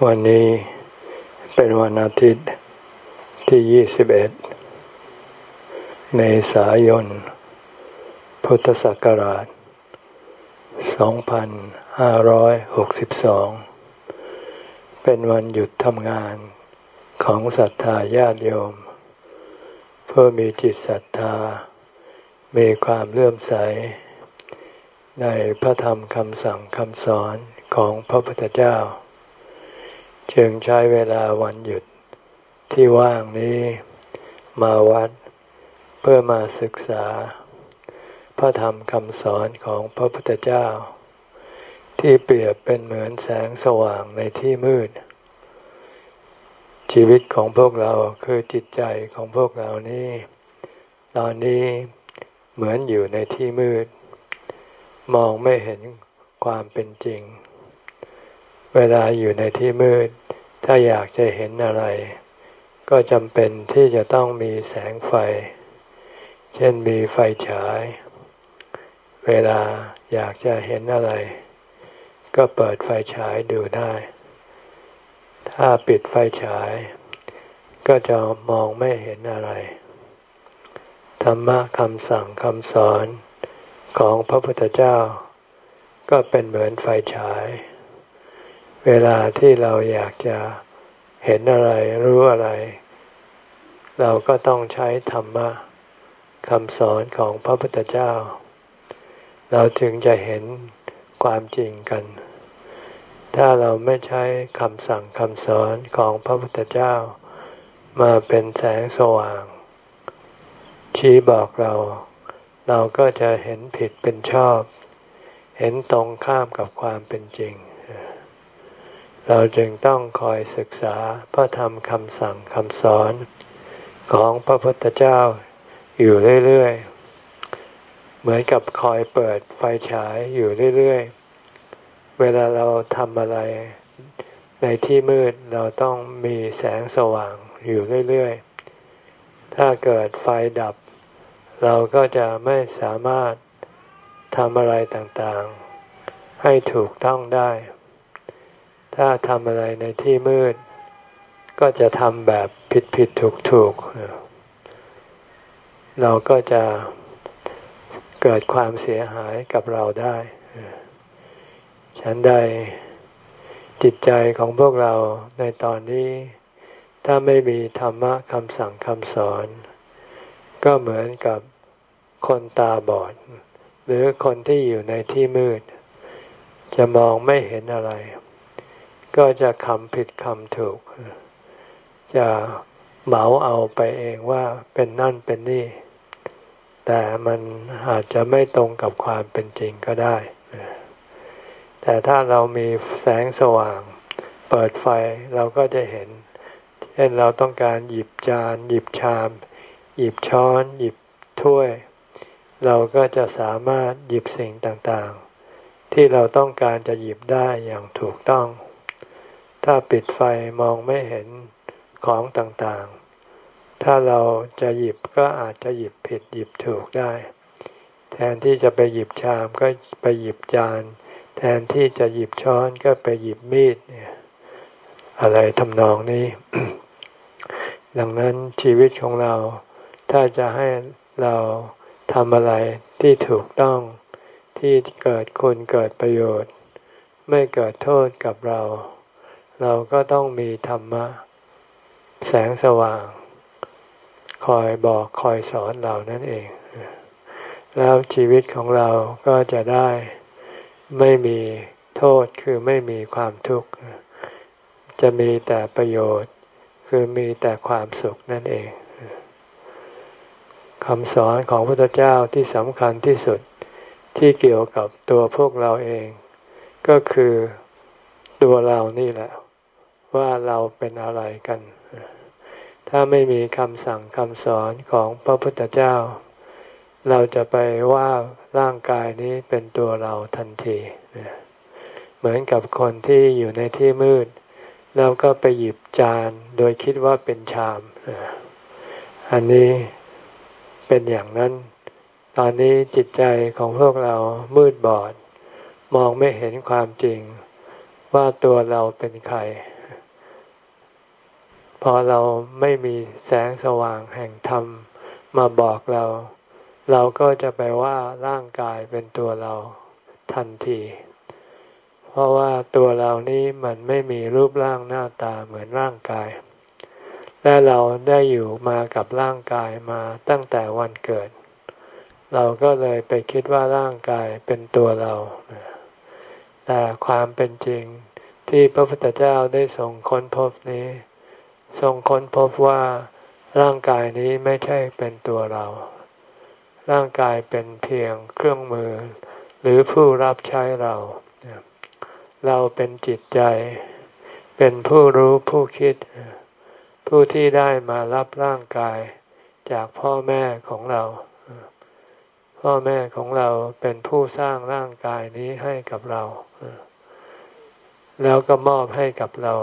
วันนี้เป็นวันอาทิตย์ที่ 21ในสายน พุทธศักราช 2562 เป็นวันหยุดทำงานของศรัทธาญาติโยม เพื่อมีจิตศรัทธา มีความเลื่อมใส ในพระธรรมคำสั่งคำสอนของพระพุทธเจ้า จึงใช้เวลาวันหยุดที่ว่างนี้มาวัดเพื่อมาศึกษา พระธรรมคำสอนของพระพุทธเจ้า ที่เปรียบเป็นเหมือนแสงสว่างในที่มืด ชีวิตของพวกเราคือจิตใจของพวกเรานี้ ตอนนี้เหมือนอยู่ในที่มืด มองไม่เห็นความเป็นจริง เวลาอยู่ในที่มืด ถ้าอยากจะเห็นอะไร ก็จำเป็นที่จะต้องมีแสงไฟ เช่นมีไฟฉาย เวลาอยากจะเห็นอะไร ก็เปิดไฟฉายดูได้ ถ้าปิดไฟฉาย ก็จะมองไม่เห็นอะไร ธรรมะคำสั่งคำสอนของพระพุทธเจ้า ก็เป็นเหมือนไฟฉาย เวลาที่เราอยากจะเห็นอะไรรู้อะไร เราก็ต้องใช้ธรรมะคำสอนของพระพุทธเจ้า เราถึงจะเห็นความจริงกัน ถ้าเราไม่ใช้คำสั่งคำสอนของพระพุทธเจ้า มาเป็นแสงสว่าง ชี้บอกเรา เราก็จะเห็นผิดเป็นชอบ เห็นตรงข้ามกับความเป็นจริง เราจึงต้องคอยศึกษาพระธรรมคำสั่งคำสอน ของพระพุทธเจ้าอยู่เรื่อยๆ เหมือนกับคอยเปิดไฟฉายอยู่เรื่อยๆ เวลาเราทำอะไร ในที่มืดเราต้องมีแสงสว่างอยู่เรื่อยๆ ถ้าเกิดไฟดับ เราก็จะไม่สามารถทำอะไรต่างๆ ให้ถูกต้องได้ ถ้าทำอะไรในที่มืด ก็จะทำแบบผิดผิดถูกถูกเราก็จะเกิดความเสียหายกับเราได้ฉันใดจิตใจของพวกเราในตอนนี้ ถ้าไม่มีธรรมะคำสั่งคำสอน ก็เหมือนกับคนตาบอด หรือคนที่อยู่ในที่มืด จะมองไม่เห็นอะไร ก็จะคำผิดคำถูก จะเหมาเอาไปเองว่าเป็นนั่นเป็นนี่ แต่มันอาจจะไม่ตรงกับความเป็นจริงก็ได้ แต่ถ้าเรามีแสงสว่าง เปิดไฟเราก็จะเห็น เช่นเราต้องการหยิบจาน หยิบชาม หยิบช้อน หยิบถ้วย เราก็จะสามารถหยิบสิ่งต่างๆ ที่เราต้องการจะหยิบได้อย่างถูกต้อง ถ้าปิดไฟมองไม่เห็นของต่างๆ ถ้าเราจะหยิบก็อาจจะหยิบผิดหยิบถูกได้ แทนที่จะไปหยิบชามก็ไปหยิบจาน แทนที่จะหยิบช้อนก็ไปหยิบมีดเนี่ย อะไรทำนองนี้ ดังนั้นชีวิตของเรา ถ้าจะให้เราทำอะไรที่ถูกต้องที่เกิดคุณเกิดประโยชน์ ไม่เกิดโทษกับเรา เราก็ต้องมีธรรมะ แสงสว่าง คอยบอกคอยสอนเรานั่นเอง แล้วชีวิตของเราก็จะได้ไม่มีโทษคือไม่มีความทุกข์ จะมีแต่ประโยชน์ คือมีแต่ความสุขนั่นเองคำสอนของพระพุทธเจ้าที่สำคัญที่สุดที่เกี่ยวกับตัวพวกเราเอง ก็คือตัวเรานี่แหละ ว่าเราเป็นอะไรกัน ถ้าไม่มีคำสั่งคำสอนของพระพุทธเจ้า เราจะไปว่าร่างกายนี้เป็นตัวเราทันที เหมือนกับคนที่อยู่ในที่มืด แล้วก็ไปหยิบจานโดยคิดว่าเป็นชาม อันนี้เป็นอย่างนั้น ตอนนี้จิตใจของพวกเรามืดบอด มองไม่เห็นความจริงว่าตัวเราเป็นใคร พอเราไม่มีแสงสว่างแห่งธรรมมาบอกเรา เราก็จะไปว่าร่างกายเป็นตัวเราทันที เพราะว่าตัวเรานี้มันไม่มีรูปร่างหน้าตาเหมือนร่างกาย และเราได้อยู่มากับร่างกายมาตั้งแต่วันเกิด เราก็เลยไปคิดว่าร่างกายเป็นตัวเรา แต่ความเป็นจริงที่พระพุทธเจ้าได้ทรงค้นพบนี้ ทรงค้นพบว่าร่างกายนี้ไม่ใช่เป็นตัวเรา ร่างกายเป็นเพียงเครื่องมือ หรือผู้รับใช้เรา เราเป็นจิตใจ เป็นผู้รู้ผู้คิด ผู้ที่ได้มารับร่างกายจากพ่อแม่ของเรา พ่อแม่ของเราเป็นผู้สร้างร่างกายนี้ให้กับเรา แล้วก็มอบให้กับเรา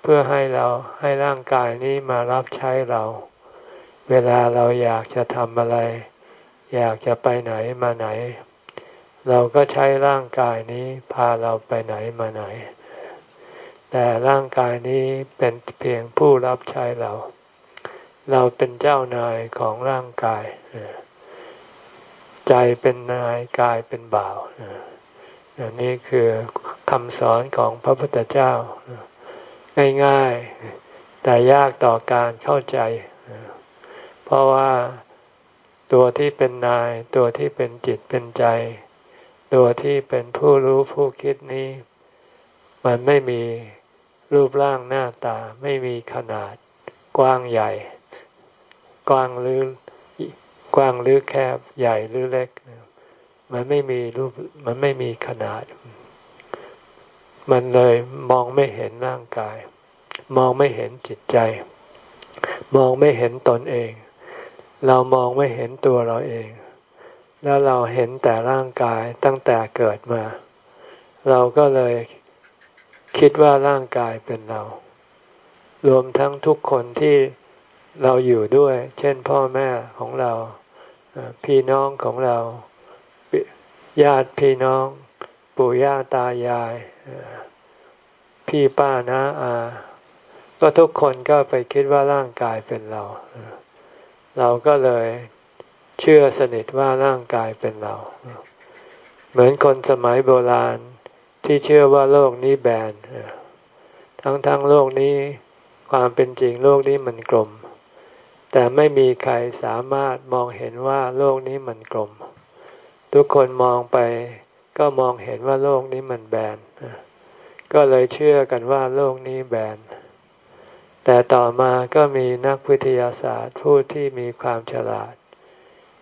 เพื่อให้เราให้ร่างกายนี้มารับใช้เรา เวลาเราอยากจะทำอะไร อยากจะไปไหนมาไหน เราก็ใช้ร่างกายนี้พาเราไปไหนมาไหน แต่ร่างกายนี้เป็นเพียงผู้รับใช้เรา เราเป็นเจ้านายของร่างกายใจเป็นนายกายเป็นบ่าวนี่คือคำสอนของพระพุทธเจ้า ง่ายๆ แต่ยากต่อการเข้าใจ เพราะว่าตัวที่เป็นนาย ตัวที่เป็นจิตเป็นใจ ตัวที่เป็นผู้รู้ผู้คิดนี้ มันไม่มีรูปร่างหน้าตา ไม่มีขนาด กว้างใหญ่ กว้างหรือกว้างหรือแคบใหญ่หรือเล็ก มันไม่มีรูปมันไม่มีขนาด มันเลยมองไม่เห็นร่างกาย มองไม่เห็นจิตใจ มองไม่เห็นตนเอง เรามองไม่เห็นตัวเราเอง แล้วเราเห็นแต่ร่างกายตั้งแต่เกิดมา เราก็เลยคิดว่าร่างกายเป็นเรา รวมทั้งทุกคนที่เราอยู่ด้วย เช่นพ่อแม่ของเรา พี่น้องของเรา ญาติพี่น้อง ปู่ย่าตายาย พี่ป้านะอาก็ทุกคนก็ไปคิดว่าร่างกายเป็นเรา เราก็เลยเชื่อสนิทว่าร่างกายเป็นเรา เหมือนคนสมัยโบราณที่เชื่อว่าโลกนี้แบนทั้งทั้งโลกนี้ความเป็นจริงโลกนี้มันกลม แต่ไม่มีใครสามารถมองเห็นว่าโลกนี้มันกลม ทุกคนมองไปก็มองเห็นว่าโลกนี้มันแบน ก็เลยเชื่อกันว่าโลกนี้แบน แต่ต่อมาก็มีนักวิทยาศาสตร์ผู้ที่มีความฉลาด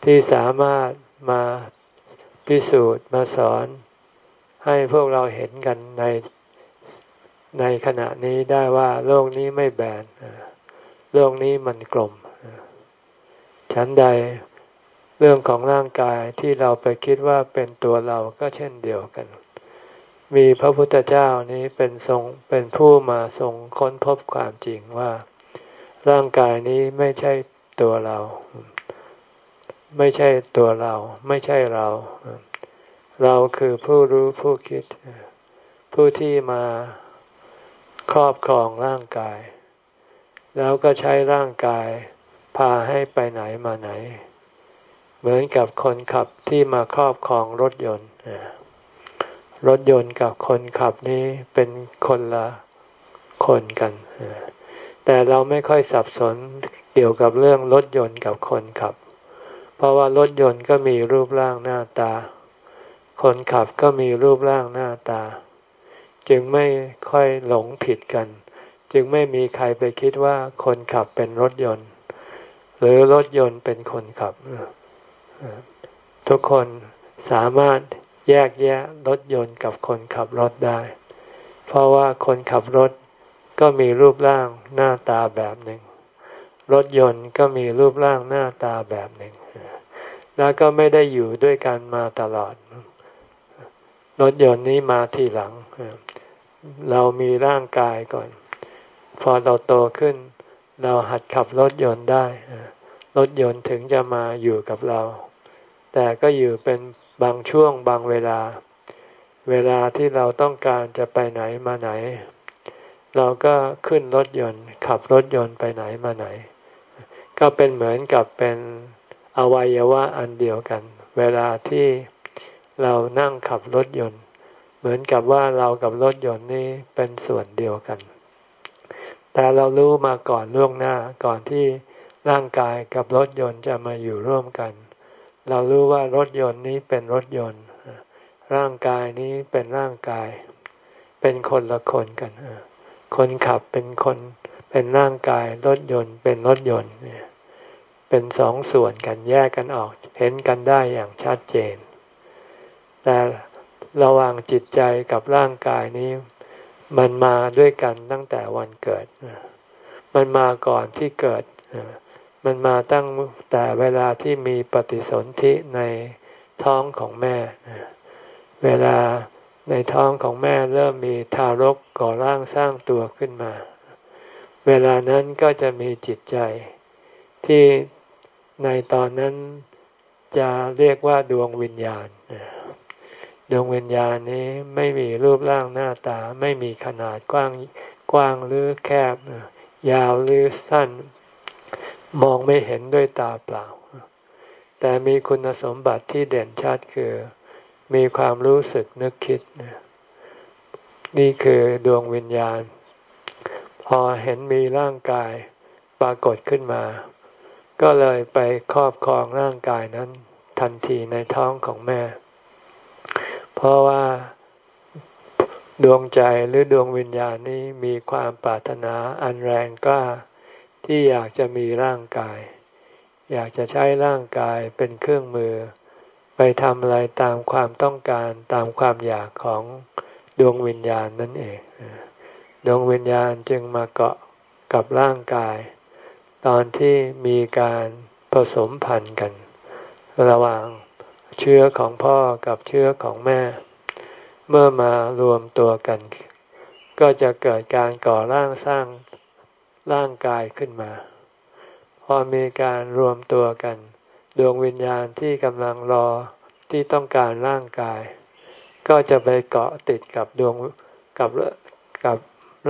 ที่สามารถมาพิสูจน์มาสอน ให้พวกเราเห็นกันในในขณะนี้ได้ว่าโลกนี้ไม่แบนโลกนี้มันกลมฉันใดเรื่องของร่างกายที่เราไปคิดว่าเป็นตัวเราก็เช่นเดียวกัน มีพระพุทธเจ้านี้เป็นทรงเป็นผู้มาทรงค้นพบความจริงว่า ร่างกายนี้ไม่ใช่ตัวเรา ไม่ใช่ตัวเรา ไม่ใช่เรา เราคือผู้รู้ผู้คิด ผู้ที่มาครอบครองร่างกาย แล้วก็ใช้ร่างกาย พาให้ไปไหนมาไหน เหมือนกับคนขับที่มาครอบครองรถยนต์ รถยนต์กับคนขับนี้เป็นคนละคนกัน แต่เราไม่ค่อยสับสนเกี่ยวกับเรื่องรถยนต์กับคนขับ เพราะว่ารถยนต์ก็มีรูปร่างหน้าตา คนขับก็มีรูปร่างหน้าตา จึงไม่ค่อยหลงผิดกัน จึงไม่มีใครไปคิดว่าคนขับเป็นรถยนต์ หรือรถยนต์เป็นคนขับ ทุกคนสามารถ แยกแยะรถยนต์กับคนขับรถได้ เพราะว่าคนขับรถก็มีรูปร่างหน้าตาแบบหนึ่ง รถยนต์ก็มีรูปร่างหน้าตาแบบหนึ่ง แล้วก็ไม่ได้อยู่ด้วยกันมาตลอด รถยนต์นี้มาทีหลัง เรามีร่างกายก่อน พอเราโตขึ้น เราหัดขับรถยนต์ได้ รถยนต์ถึงจะมาอยู่กับเรา แต่ก็อยู่เป็น บางช่วงบางเวลา เวลาที่เราต้องการจะไปไหนมาไหน เราก็ขึ้นรถยนต์ ขับรถยนต์ไปไหนมาไหน ก็เป็นเหมือนกับเป็นอวัยวะอันเดียวกัน เวลาที่เรานั่งขับรถยนต์ เหมือนกับว่าเรากับรถยนต์นี่เป็นส่วนเดียวกัน แต่เรารู้มาก่อนล่วงหน้าก่อนที่ร่างกายกับรถยนต์จะมาอยู่ร่วมกัน เรารู้ว่ารถยนต์นี้เป็นรถยนต์ ร่างกายนี้เป็นร่างกาย เป็นคนละคนกันคนขับเป็นคนเป็นร่างกายรถยนต์ เป็นรถยนต์เป็นสองส่วนกันแยกกันออกเห็นกันได้อย่างชัดเจน แต่ระหว่างจิตใจกับร่างกายนี้ มันมาด้วยกันตั้งแต่วันเกิด มันมาก่อนที่เกิด มันมาตั้งแต่เวลาที่มีปฏิสนธิในท้องของแม่ เวลาในท้องของแม่เริ่มมีทารกก่อร่างสร้างตัวขึ้นมา เวลานั้นก็จะมีจิตใจ ที่ในตอนนั้นจะเรียกว่าดวงวิญญาณ ดวงวิญญาณนี้ไม่มีรูปร่างหน้าตา ไม่มีขนาดกว้างกว้างหรือแคบ ยาวหรือสั้น มองไม่เห็นด้วยตาเปล่า แต่มีคุณสมบัติที่เด่นชัดคือ มีความรู้สึกนึกคิด นี่คือดวงวิญญาณ พอเห็นมีร่างกายปรากฏขึ้นมา ก็เลยไปครอบครองร่างกายนั้น ทันทีในท้องของแม่ เพราะว่าดวงใจหรือดวงวิญญาณนี้มีความปรารถนาอันแรงกล้า ที่อยากจะมีร่างกาย อยากจะใช้ร่างกายเป็นเครื่องมือ ไปทำอะไรตามความต้องการตามความอยากของดวงวิญญาณนั่นเอง ดวงวิญญาณจึงมาเกาะกับร่างกาย ตอนที่มีการผสมพันธุ์กัน ระหว่างเชื้อของพ่อกับเชื้อของแม่ เมื่อมารวมตัวกัน ก็จะเกิดการก่อร่างสร้าง ร่างกายขึ้นมา พอมีการรวมตัวกัน ดวงวิญญาณที่กำลังรอที่ต้องการร่างกาย ก็จะไปเกาะติดกับดวงกับกับ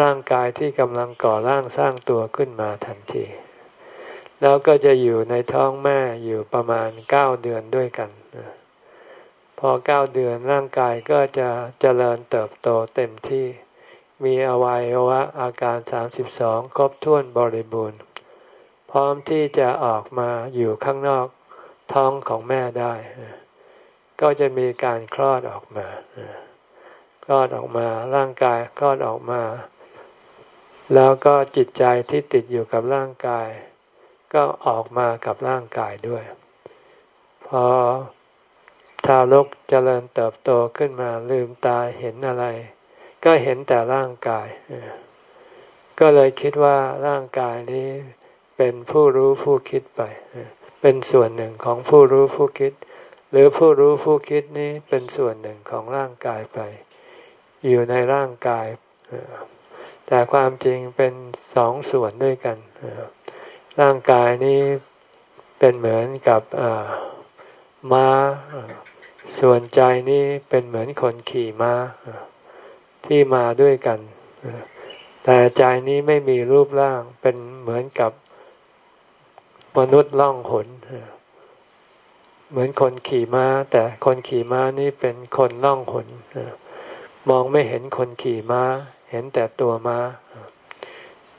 ร่างกายที่กำลังก่อร่างสร้างตัวขึ้นมาทันที แล้วก็จะอยู่ในท้องแม่อยู่ประมาณเก้าเดือนด้วยกัน พอเก้าเดือนร่างกายก็จะเจริญเติบโตเต็มที่ มีอวัยวะอาการสามสิบสองครบถ้วนบริบูรณ์ พร้อมที่จะออกมาอยู่ข้างนอกท้องของแม่ได้ ก็จะมีการคลอดออกมาคลอดออกมาร่างกายคลอดออกมา แล้วก็จิตใจที่ติดอยู่กับร่างกาย ก็ออกมากับร่างกายด้วย พอทารกเจริญเติบโตขึ้นมาลืมตาเห็นอะไร ก็เห็นแต่ร่างกาย ก็เลยคิดว่าร่างกายนี้เป็นผู้รู้ผู้คิดไป เป็นส่วนหนึ่งของผู้รู้ผู้คิด หรือผู้รู้ผู้คิดนี้เป็นส่วนหนึ่งของร่างกายไป อยู่ในร่างกาย แต่ความจริงเป็นสองส่วนด้วยกัน ร่างกายนี้เป็นเหมือนกับม้า ส่วนใจนี้เป็นเหมือนคนขี่ม้า ที่มาด้วยกัน แต่ใจนี้ไม่มีรูปร่างเป็นเหมือนกับมนุษย์ล่องหน เหมือนคนขี่ม้า แต่คนขี่ม้านี่เป็นคนล่องหน มองไม่เห็นคนขี่ม้า เห็นแต่ตัวม้า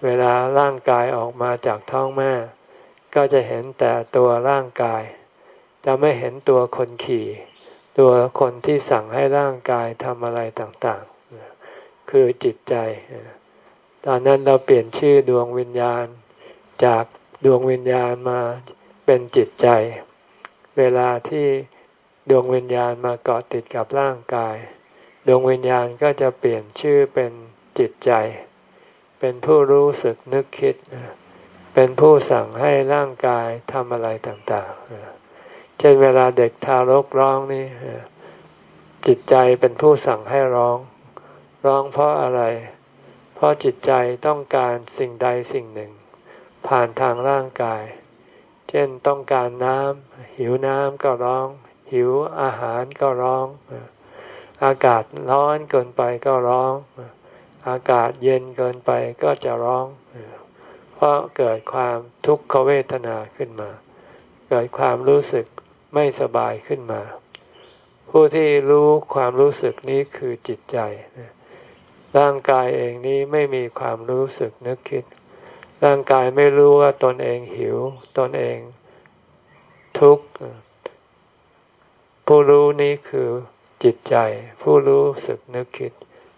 เวลาร่างกายออกมาจากท้องแม่ ก็จะเห็นแต่ตัวร่างกาย จะไม่เห็นตัวคนขี่ ตัวคนที่สั่งให้ร่างกายทำอะไรต่าง คือจิตใจ ตอนนั้นเราเปลี่ยนชื่อดวงวิญญาณ จากดวงวิญญาณมาเป็นจิตใจ เวลาที่ดวงวิญญาณมาเกาะติดกับร่างกาย ดวงวิญญาณก็จะเปลี่ยนชื่อเป็นจิตใจ เป็นผู้รู้สึกนึกคิด เป็นผู้สั่งให้ร่างกายทำอะไรต่างๆ เช่นเวลาเด็กทารกร้องนี่จิตใจเป็นผู้สั่งให้ร้อง ร้องเพราะอะไร เพราะจิตใจต้องการสิ่งใดสิ่งหนึ่ง ผ่านทางร่างกาย เช่นต้องการน้ำหิวน้ำก็ร้อง หิวอาหารก็ร้อง อากาศร้อนเกินไปก็ร้อง อากาศเย็นเกินไปก็จะร้อง เพราะเกิดความทุกขเวทนาขึ้นมา เกิดความรู้สึกไม่สบายขึ้นมา ผู้ที่รู้ความรู้สึกนี้คือจิตใจ ร่างกายเองนี้ไม่มีความรู้สึกนึกคิด ร่างกายไม่รู้ว่าตนเองหิว ตนเองทุกข์ผู้รู้นี้คือจิตใจ ผู้รู้สึกนึกคิด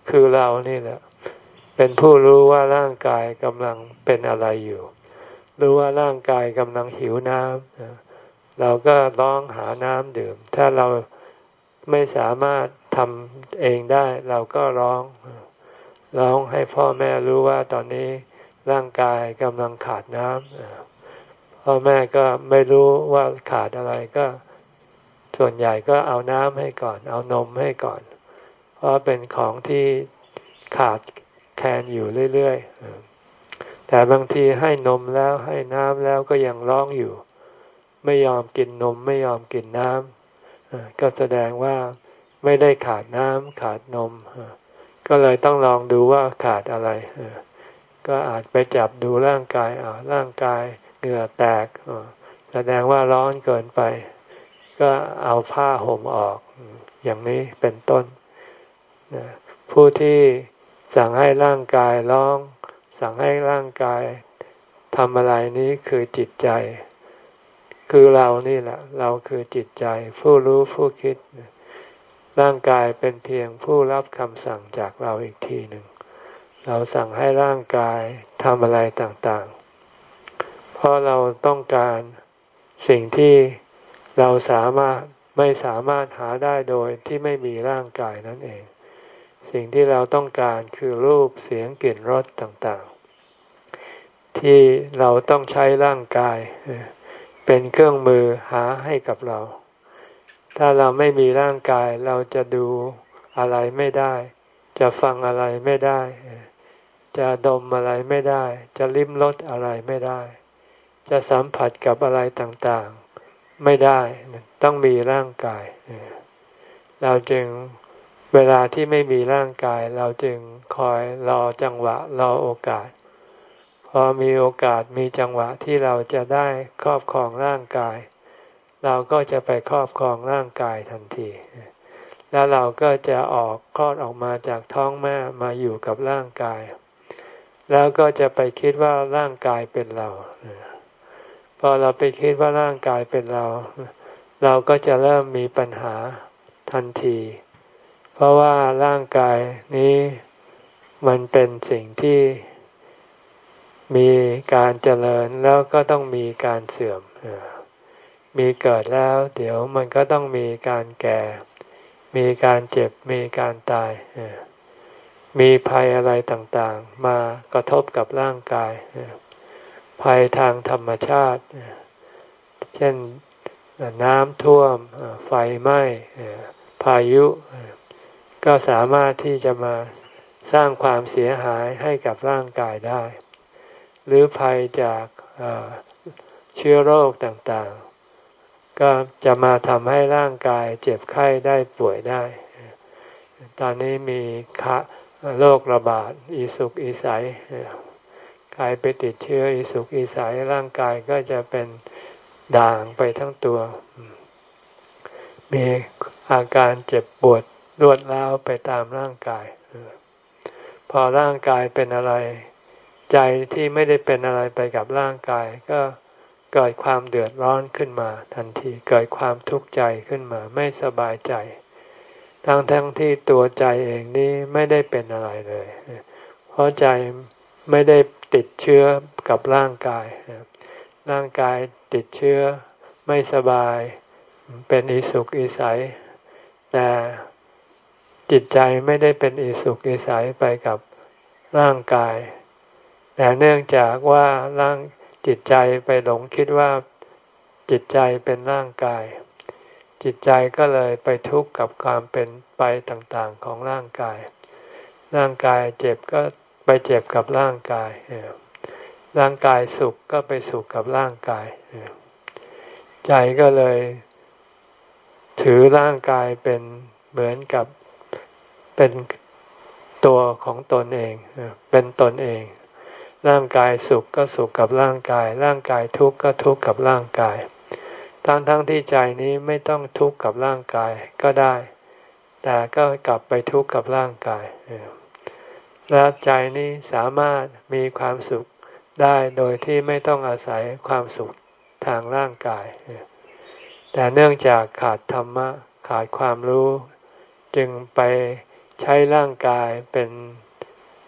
คือเรานี่แหละ เป็นผู้รู้ว่าร่างกายกำลังเป็นอะไรอยู่รู้ว่าร่างกายกำลังหิวน้ำเราก็ร้องหาน้ำดื่ม ถ้าเราไม่สามารถทำเองได้ เราก็ร้อง ร้องให้พ่อแม่รู้ว่าตอนนี้ร่างกายกำลังขาดน้ำพ่อแม่ก็ไม่รู้ว่าขาดอะไรก็ส่วนใหญ่ก็เอาน้ำให้ก่อน เอานมให้ก่อน เพราะเป็นของที่ขาดแคลนอยู่เรื่อยๆแต่บางทีให้นมแล้วให้น้ำแล้วก็ยังร้องอยู่ ไม่ยอมกินนมไม่ยอมกินน้ำก็แสดงว่าไม่ได้ขาดน้ำขาดนม ก็เลยต้องลองดูว่าขาดอะไร ก็อาจไปจับดูร่างกายอ่าร่างกายเหงื่อแตกแสดงว่าร้อนเกินไป ก็เอาผ้าห่มออก อย่างนี้เป็นต้น ผู้ที่สั่งให้ร่างกายร้อง สั่งให้ร่างกายทำอะไรนี้คือจิตใจ คือเรานี่แหละ เราคือจิตใจ ผู้รู้ผู้คิด ร่างกายเป็นเพียงผู้รับคำสั่งจากเราอีกทีหนึ่ง เราสั่งให้ร่างกายทำอะไรต่างๆ เพราะเราต้องการสิ่งที่เราสามารถไม่สามารถหาได้โดยที่ไม่มีร่างกายนั่นเอง สิ่งที่เราต้องการคือรูปเสียงกลิ่นรสต่างๆ ที่เราต้องใช้ร่างกาย เป็นเครื่องมือหาให้กับเรา ถ้าเราไม่มีร่างกายเราจะดูอะไรไม่ได้ จะฟังอะไรไม่ได้ จะดมอะไรไม่ได้ จะลิ้มรสอะไรไม่ได้ จะสัมผัสกับอะไรต่างๆ ไม่ได้ต้องมีร่างกาย เราจึงเวลาที่ไม่มีร่างกาย เราจึงคอยรอจังหวะรอโอกาส พอมีโอกาสมีจังหวะที่เราจะได้ครอบครองร่างกาย เราก็จะไปครอบครองร่างกายทันที แล้วเราก็จะออกคลอดออกมาจากท้องแม่มาอยู่กับร่างกาย แล้วก็จะไปคิดว่าร่างกายเป็นเรา พอเราไปคิดว่าร่างกายเป็นเรา เราก็จะเริ่มมีปัญหาทันที เพราะว่าร่างกายนี้มันเป็นสิ่งที่มีการเจริญแล้วก็ต้องมีการเสื่อม มีเกิดแล้ว เดี๋ยวมันก็ต้องมีการแก่ มีการเจ็บ มีการตาย มีภัยอะไรต่างๆ มากระทบกับร่างกาย ภัยทางธรรมชาติ เช่นน้ำท่วม ไฟไหม้ พายุ ก็สามารถที่จะมาสร้างความเสียหายให้กับร่างกายได้ หรือภัยจากเชื้อโรคต่างๆ ก็จะมาทำให้ร่างกายเจ็บไข้ได้ป่วยได้ ตอนนี้มีคะโรคระบาดอีสุกอีใสกายไปติดเชื้ออีสุกอีใสร่างกายก็จะเป็นด่างไปทั้งตัว มีอาการเจ็บปวดรวดร้าวไปตามร่างกาย พอร่างกายเป็นอะไร ใจที่ไม่ได้เป็นอะไรไปกับร่างกาย ก็ เกิดความเดือดร้อนขึ้นมา ทันทีเกิดความทุกข์ใจขึ้นมาไม่สบายใจ ทั้งทั้งที่ตัวใจเองนี่ไม่ได้เป็นอะไรเลย เพราะใจไม่ได้ติดเชื้อกับร่างกาย ร่างกายติดเชื้อไม่สบาย เป็นอิสุกอิสัย แต่จิตใจไม่ได้เป็นอิสุกอิสัยไปกับร่างกาย แต่เนื่องจากว่าร่าง จิตใจไปหลงคิดว่าจิตใจเป็นร่างกาย จิตใจก็เลยไปทุกข์กับความเป็นไปต่างๆของร่างกาย ร่างกายเจ็บก็ไปเจ็บกับร่างกายร่างกายสุขก็ไปสุขกับร่างกาย ใจก็เลย ถือร่างกายเป็นเหมือนกับเป็นตัวของตนเอง เป็นตนเอง ร่างกายสุขก็สุขกับร่างกาย ร่างกายทุกข์ก็ทุกข์กับร่างกาย ทั้งทั้งที่ใจนี้ไม่ต้องทุกข์กับร่างกายก็ได้ แต่ก็กลับไปทุกข์กับร่างกายและใจนี้สามารถมีความสุขได้โดยที่ไม่ต้องอาศัยความสุขทางร่างกาย แต่เนื่องจากขาดธรรมะขาดความรู้ จึงไปใช้ร่างกายเป็น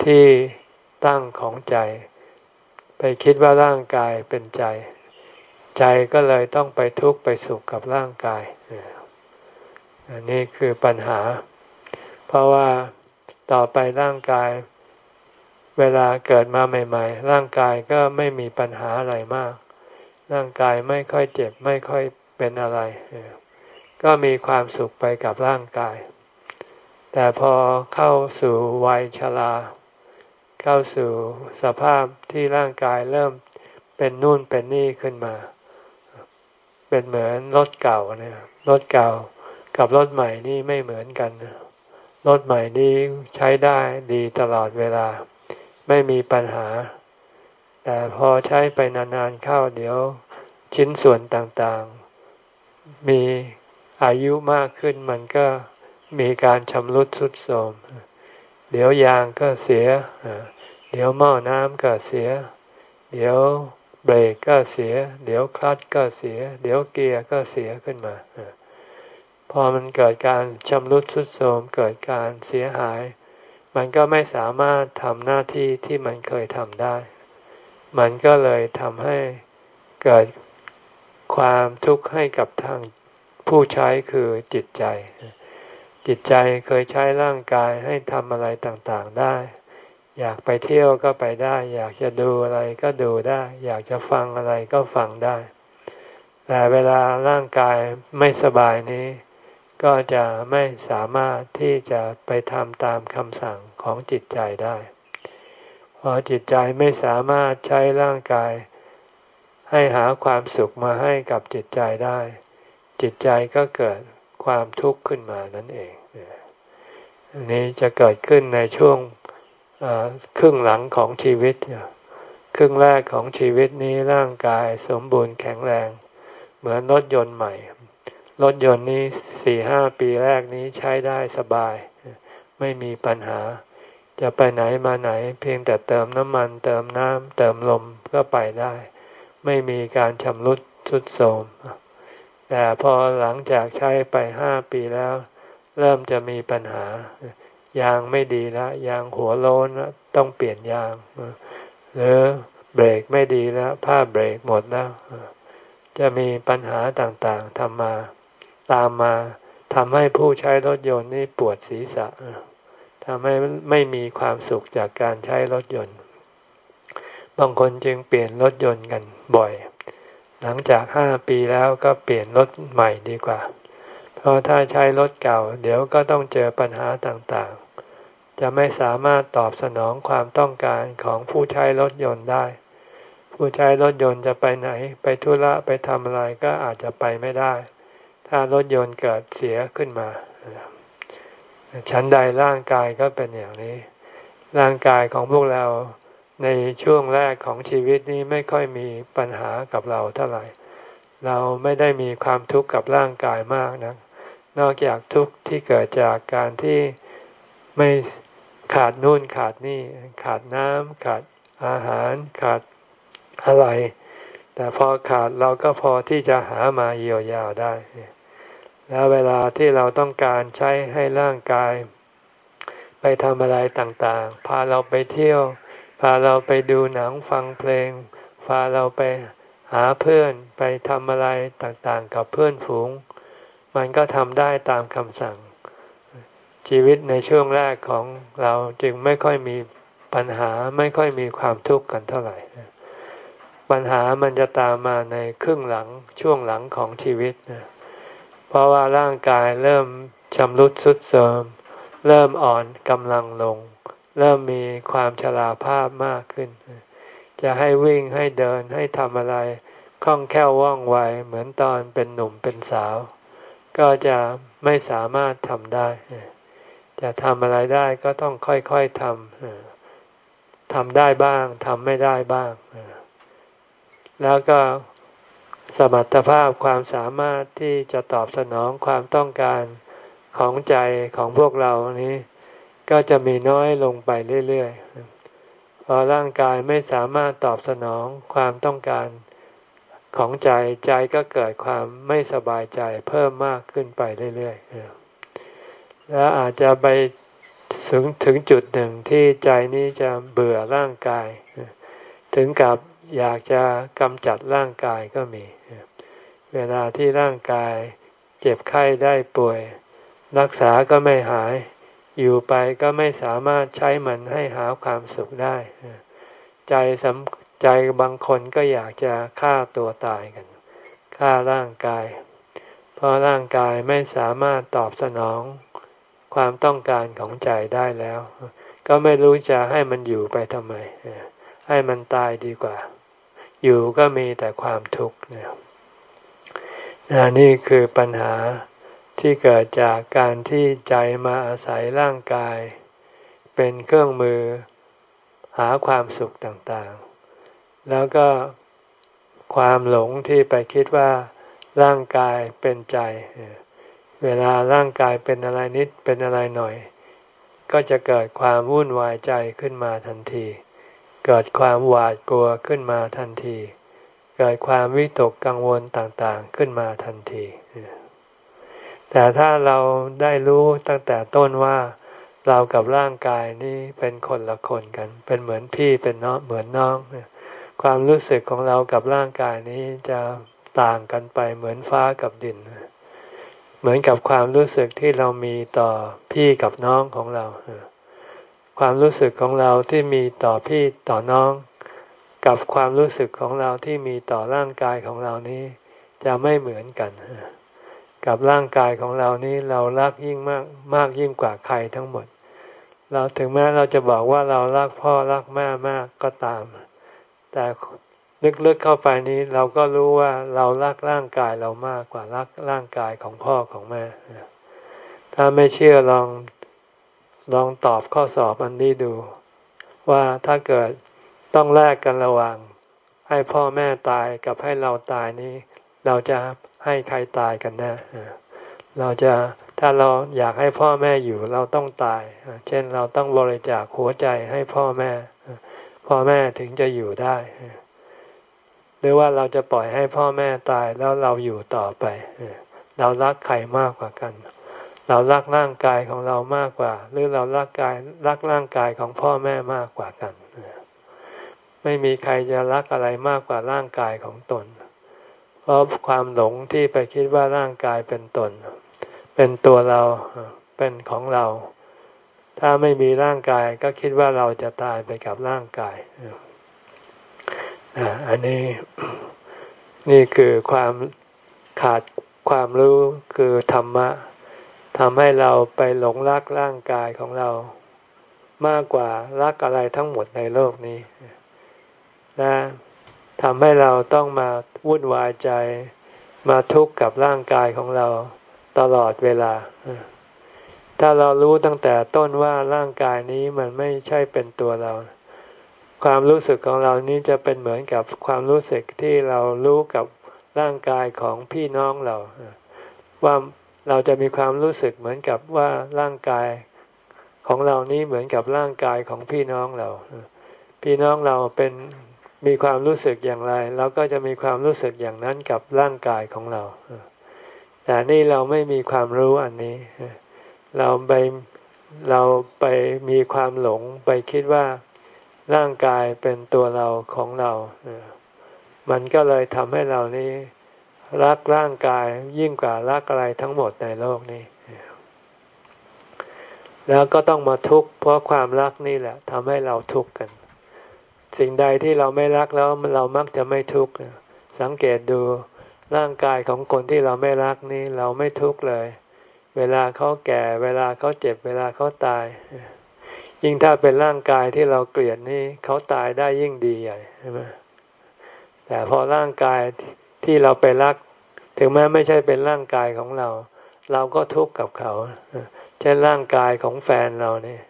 ที่ ตั้งของใจ ไปคิดว่าร่างกายเป็นใจ ใจก็เลยต้องไปทุกข์ไปสุขกับร่างกายอันนี้คือปัญหา เพราะว่าต่อไปร่างกาย เวลาเกิดมาใหม่ ๆ ร่างกายก็ไม่มีปัญหาอะไรมาก ร่างกายไม่ค่อยเจ็บไม่ค่อยเป็นอะไร ก็มีความสุขไปกับร่างกาย แต่พอเข้าสู่วัยชรา เข้าสู่สภาพที่ร่างกายเริ่มเป็นนู่นเป็นนี่ขึ้นมา เป็นเหมือนรถเก่าเนี่ยรถเก่ากับรถใหม่นี่ไม่เหมือนกันรถใหม่นี้ใช้ได้ดีตลอดเวลา ไม่มีปัญหา แต่พอใช้ไปนานๆเข้าเดี๋ยวชิ้นส่วนต่างๆ มีอายุมากขึ้นมันก็มีการชำรุดทรุดโทรมเดี๋ยวยางก็เสีย เดี๋ยวหม้อน้ำก็เสีย เดี๋ยวเบรกก็เสีย เดี๋ยวคลัตช์ก็เสีย เดี๋ยวเกียร์ก็เสียขึ้นมา พอมันเกิดการชำรุดทรุดโทรมเกิดการเสียหาย มันก็ไม่สามารถทำหน้าที่ที่มันเคยทำได้ มันก็เลยทำให้เกิดความทุกข์ให้กับทางผู้ใช้คือจิตใจ จิตใจเคยใช้ร่างกายให้ทำอะไรต่างๆได้ อยากไปเที่ยวก็ไปได้ อยากจะดูอะไรก็ดูได้ อยากจะฟังอะไรก็ฟังได้ แต่เวลาร่างกายไม่สบายนี้ ก็จะไม่สามารถที่จะไปทำตามคำสั่งของจิตใจได้พอจิตใจไม่สามารถใช้ร่างกาย ให้หาความสุขมาให้กับจิตใจได้ จิตใจก็เกิดความทุกข์ขึ้นมานั่นเอง อันนี้จะเกิดขึ้นในช่วง ครึ่งหลังของชีวิต ครึ่งแรกของชีวิตนี้ร่างกายสมบูรณ์แข็งแรง เหมือนรถยนต์ใหม่ รถยนต์นี้สี่ห้าปีแรกนี้ใช้ได้สบาย ไม่มีปัญหา จะไปไหนมาไหน เพียงแต่เติมน้ำมัน เติมน้ำเติมลมก็ไปได้ ไม่มีการชำรุดทุดโทรมแต่พอหลังจากใช้ไปห้าปีแล้ว เริ่มจะมีปัญหา ยางไม่ดีแล้วยางหัวโล้นต้องเปลี่ยนยางหรือเบรกไม่ดีแล้วผ้าเบรกหมดแล้วจะมีปัญหาต่างๆทำมา ตามมาทำให้ผู้ใช้รถยนต์นี่ปวดศีรษะทำให้ไม่มีความสุขจากการใช้รถยนต์ บางคนจึงเปลี่ยนรถยนต์กันบ่อย หลังจากห้าปีแล้วก็เปลี่ยนรถใหม่ดีกว่า เพราะถ้าใช้รถเก่า เดี๋ยวก็ต้องเจอปัญหาต่างๆ จะไม่สามารถตอบสนองความต้องการของผู้ใช้รถยนต์ได้ ผู้ใช้รถยนต์จะไปไหน ไปธุระไปทำอะไรก็อาจจะไปไม่ได้ ถ้ารถยนต์เกิดเสียขึ้นมา ชั้นใดร่างกายก็เป็นอย่างนี้ ร่างกายของพวกเราในช่วงแรกของชีวิตนี้ไม่ค่อยมีปัญหากับเราเท่าไหร่ เราไม่ได้มีความทุกข์กับร่างกายมากนะนอกจากทุกข์ที่เกิดจากการที่ไม่ ขาดนู่นขาดนี่ ขาดน้ำขาดอาหารขาดอะไร แต่พอขาดเราก็พอที่จะหามาเยียวยาได้ แล้วเวลาที่เราต้องการใช้ให้ร่างกาย ไปทำอะไรต่างๆ พาเราไปเที่ยว พาเราไปดูหนังฟังเพลง พาเราไปหาเพื่อนไปทำอะไรต่างๆ กับเพื่อนฝูง มันก็ทำได้ตามคำสั่ง ชีวิตในช่วงแรกของเราจึงไม่ค่อยมีปัญหาไม่ค่อยมีความทุกข์กันเท่าไหร่ ปัญหามันจะตามมาในครึ่งหลังช่วงหลังของชีวิตนะเพราะว่าร่างกายเริ่มชำรุดทรุดโทรมเริ่มอ่อนกำลังลง เริ่มมีความชราภาพมากขึ้น จะให้วิ่งให้เดินให้ทำอะไรคล่องแคล่วว่องไวเหมือนตอนเป็นหนุ่มเป็นสาว ก็จะไม่สามารถทำได้ จะทำอะไรได้ก็ต้องค่อยๆทำทำได้บ้างทำไม่ได้บ้าง แล้วก็สมรรถภาพความสามารถที่จะตอบสนองความต้องการของใจของพวกเรานี้ ก็จะมีน้อยลงไปเรื่อยๆ พอร่างกายไม่สามารถตอบสนองความต้องการของใจใจก็เกิดความไม่สบายใจเพิ่มมากขึ้นไปเรื่อยๆ แล้วอาจจะไปถึงถึงจุดหนึ่งที่ใจนี้จะเบื่อร่างกาย ถึงกับอยากจะกำจัดร่างกายก็มี เวลาที่ร่างกายเจ็บไข้ได้ป่วย รักษาก็ไม่หาย อยู่ไปก็ไม่สามารถใช้มันให้หาความสุขได้ ใจสำใจบางคนก็อยากจะฆ่าตัวตายกันฆ่าร่างกาย เพราะร่างกายไม่สามารถตอบสนอง ความต้องการของใจได้แล้ว ก็ไม่รู้จะให้มันอยู่ไปทำไม ให้มันตายดีกว่า อยู่ก็มีแต่ความทุกข์นี่ยนี่คือปัญหาที่เกิดจากการที่ใจมาอาศัยร่างกาย เป็นเครื่องมือหาความสุขต่างๆ แล้วก็ความหลงที่ไปคิดว่าร่างกายเป็นใจ เวลาร่างกายเป็นอะไรนิดเป็นอะไรหน่อย ก็จะเกิดความวุ่นวายใจขึ้นมาทันที เกิดความหวาดกลัวขึ้นมาทันที เกิดความวิตกกังวลต่างๆขึ้นมาทันที แต่ถ้าเราได้รู้ตั้งแต่ต้นว่าเรากับร่างกายนี้เป็นคนละคนกัน เป็นเหมือนพี่เป็นน้องเหมือนน้อง ความรู้สึกของเรากับร่างกายนี้จะต่างกันไปเหมือนฟ้ากับดินเเหมือนกับความรู้สึกที่เรามีต่อพี่กับน้องของเรา ความรู้สึกของเราที่มีต่อพี่ต่อน้อง กับความรู้สึกของเราที่มีต่อร่างกายของเรานี้จะไม่เหมือนกัน กับร่างกายของเรานี้เรารักยิ่งมากมากยิ่งกว่าใครทั้งหมด เราถึงแม้เราจะบอกว่าเรารักพ่อรักแม่มากก็ตาม แต่ ลึกๆเข้าไปนี้เราก็รู้ว่าเรารักร่างกายเรามากกว่ารักร่างกายของพ่อของแม่ ถ้าไม่เชื่อลองลองตอบข้อสอบอันนี้ดู ว่าถ้าเกิดต้องแลกกันระหว่าง ให้พ่อแม่ตายกับให้เราตายนี้ เราจะให้ใครตายกันแน่เราจะถ้าเราอยากให้พ่อแม่อยู่เราต้องตาย เช่นเราต้องบริจาคหัวใจให้พ่อแม่ พ่อแม่ถึงจะอยู่ได้ หรือว่าเราจะปล่อยให้พ่อแม่ตายแล้วเราอยู่ต่อไป เรารักใครมากกว่ากัน เรารักร่างกายของเรามากกว่า หรือเรารักกายรักร่างกายของพ่อแม่มากกว่ากัน ไม่มีใครจะรักอะไรมากกว่าร่างกายของตน เพราะความหลงที่ไปคิดว่าร่างกายเป็นตน เป็นตัวเราเป็นของเรา ถ้าไม่มีร่างกายก็คิดว่าเราจะตายไปกับร่างกาย อันนี้นี่คือความขาดความรู้คือธรรมะทำให้เราไปหลงรักร่างกายของเรา มากกว่ารักอะไรทั้งหมดในโลกนี้นะทำให้เราต้องมาวุ่นวายใจมาทุกข์กับร่างกายของเราตลอดเวลา ถ้าเรารู้ตั้งแต่ต้นว่าร่างกายนี้มันไม่ใช่เป็นตัวเรา ความรู้สึกของเรานี้จะเป็นเหมือนกับความรู้สึกที่เรารู้กับร่างกายของพี่น้องเรา ว่าเราจะมีความรู้สึกเหมือนกับว่าร่างกายของเรานี้เหมือนกับร่างกายของพี่น้องเรา พี่น้องเราเป็นมีความรู้สึกอย่างไรเราก็จะมีความรู้สึกอย่างนั้นกับร่างกายของเรา แต่นี่เราไม่มีความรู้อันนี้ เราไปเราไปมีความหลงไปคิดว่า ร่างกายเป็นตัวเราของเรา มันก็เลยทำให้เรานี้รักร่างกายยิ่งกว่ารักอะไรทั้งหมดในโลกนี้ แล้วก็ต้องมาทุกข์เพราะความรักนี่แหละทำให้เราทุกข์กัน สิ่งใดที่เราไม่รักแล้วเรามักจะไม่ทุกข์สังเกตดูร่างกายของคนที่เราไม่รักนี่เราไม่ทุกข์เลย เวลาเขาแก่ เวลาเขาเจ็บ เวลาเขาตาย ยิ่งถ้าเป็นร่างกายที่เราเกลียดนี่เขาตายได้ยิ่งดีใหญ่ใช่ไหมแต่พอร่างกายที่เราไปรัก ถึงแม้ไม่ใช่เป็นร่างกายของเรา เราก็ทุกข์กับเขา เช่นร่างกายของแฟนเราเนี่ย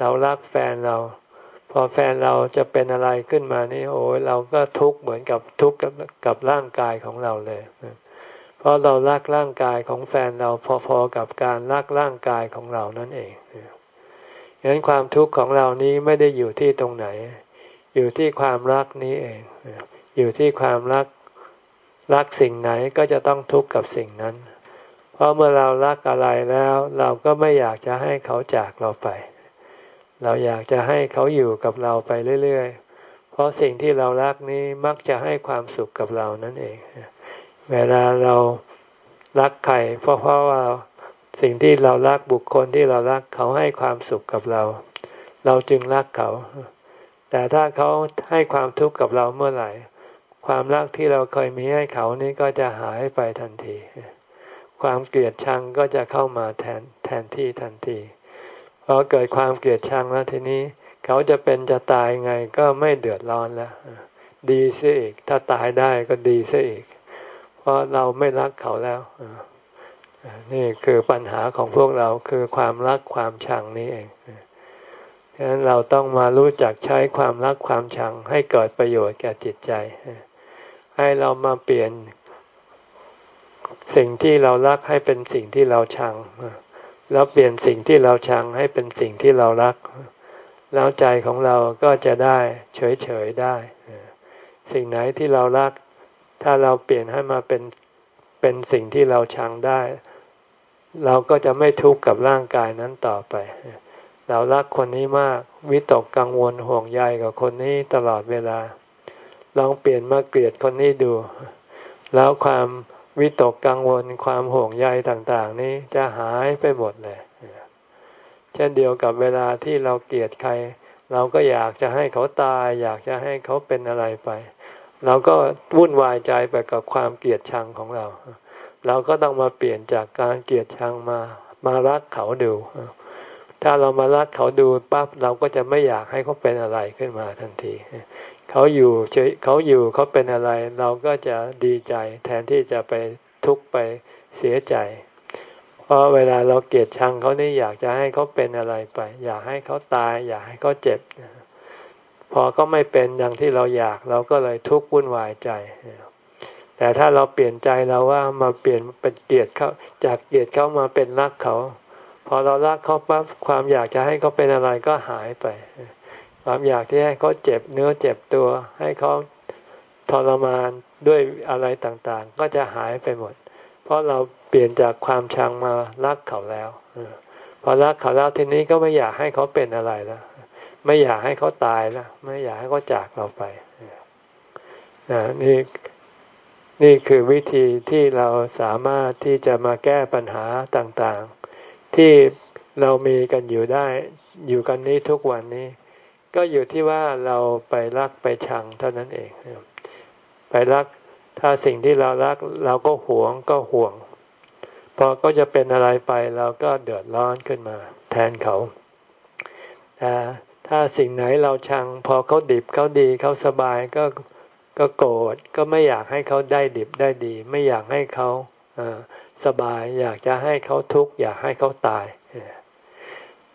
เรารักแฟนเรา พอแฟนเราจะเป็นอะไรขึ้นมานี่ โอ้ยเราก็ทุกข์เหมือนกับทุกข์กับกับร่างกายของเราเลย เพราะเรารักร่างกายของแฟนเราพอๆกับการรักร่างกายของเรานั่นเอง ฉะนั้นความทุกข์ของเรานี้ไม่ได้อยู่ที่ตรงไหน อยู่ที่ความรักนี้เอง อยู่ที่ความรัก รักสิ่งไหนก็จะต้องทุกข์กับสิ่งนั้น เพราะเมื่อเรารักอะไรแล้ว เราก็ไม่อยากจะให้เขาจากเราไป เราอยากจะให้เขาอยู่กับเราไปเรื่อยๆ เพราะสิ่งที่เรารักนี้มักจะให้ความสุขกับเรานั่นเอง เวลาเรารักใครเพราะเพราะว่า สิ่งที่เรารักบุคคลที่เรารักเขาให้ความสุขกับเรา เราจึงรักเขา แต่ถ้าเขาให้ความทุกข์กับเราเมื่อไหร่ ความรักที่เราเคยมีให้เขานี้ก็จะหายไปทันที ความเกลียดชังก็จะเข้ามาแทนแทนที่ทันทีพอเกิดความเกลียดชังแล้วทีนี้ เขาจะเป็นจะตายไงก็ไม่เดือดร้อนแล้วดีเสียอีก ถ้าตายได้ก็ดีเสียอีก เพราะเราไม่รักเขาแล้ว นี่คือปัญหาของพวกเราคือความรักความชังนี่เองฉะนั้นเราต้องมารู้จักใช้ความรักความชัง ให้เกิดประโยชน์แก่จิตใจ ให้เรามาเปลี่ยนสิ่งที่เรารักให้เป็นสิ่งที่เราชัง แล้วเปลี่ยนสิ่งที่เราชังให้เป็นสิ่งที่เรารัก แล้วใจของเราก็จะได้เฉยๆได้ สิ่งไหนที่เรารัก ถ้าเราเปลี่ยนให้มาเป็นเป็นสิ่งที่เราชังได้ เราก็จะไม่ทุกข์กับร่างกายนั้นต่อไป เรารักคนนี้มาก วิตกกังวลห่วงใยกับคนนี้ตลอดเวลา ลองเปลี่ยนมาเกลียดคนนี้ดู แล้วความวิตกกังวลความห่วงใยต่างๆ นี้จะหายไปหมดเลยเช่นเดียวกับเวลาที่เราเกลียดใคร เราก็อยากจะให้เขาตาย อยากจะให้เขาเป็นอะไรไป เราก็วุ่นวายใจไปกับความเกลียดชังของเรา เราก็ต้องมาเปลี่ยนจากการเกลียดชังมามารักเขาดู ถ้าเรามารักเขาดูปั๊บเราก็จะไม่อยากให้เขาเป็นอะไรขึ้นมาทันทีเขาอยู่เฉยเขาอยู่เขาเป็นอะไร เราก็จะดีใจแทนที่จะไปทุกข์ไปเสียใจ เพราะเวลาเราเกลียดชังเขานี่อยากจะให้เขาเป็นอะไรไป อยากให้เขาตาย อยากให้เขาเจ็บ พอเขาไม่เป็นอย่างที่เราอยาก เราก็เลยทุกข์วุ่นวายใจ แต่ถ้าเราเปลี่ยนใจเราว่ามาเปลี่ยนเป็นเกลียดเขาจากเกลียดเขามาเป็นรักเขา พอเรารักเขาปั๊บความอยากจะให้เขาเป็นอะไรก็หายไป ความอยากที่ให้เขาเจ็บเนื้อเจ็บตัว ให้เขาทรมานด้วยอะไรต่างๆ ก็จะหายไปหมด เพราะเราเปลี่ยนจากความชังมารักเขาแล้วพอรักเขาแล้วทีนี้ก็ไม่อยากให้เขาเป็นอะไรแล้วไม่อยากให้เขาตายแล้วไม่อยากให้เขาจากเราไปนี่ นี่คือวิธีที่เราสามารถที่จะมาแก้ปัญหาต่างๆ ที่เรามีกันอยู่ได้ อยู่กันนี้ทุกวันนี้ ก็อยู่ที่ว่าเราไปรักไปชังเท่านั้นเอง ไปรักถ้าสิ่งที่เรารักเราก็หวงก็ห่วง พอก็จะเป็นอะไรไปเราก็เดือดร้อนขึ้นมา แทนเขาแต่ถ้าสิ่งไหนเราชัง พอเขาดิบเขาดีเขาสบายก็ ก็โกรธก็ไม่อยากให้เขาได้ดิบได้ดี ไม่อยากให้เขาสบาย อยากจะให้เขาทุกข์อยากให้เขาตาย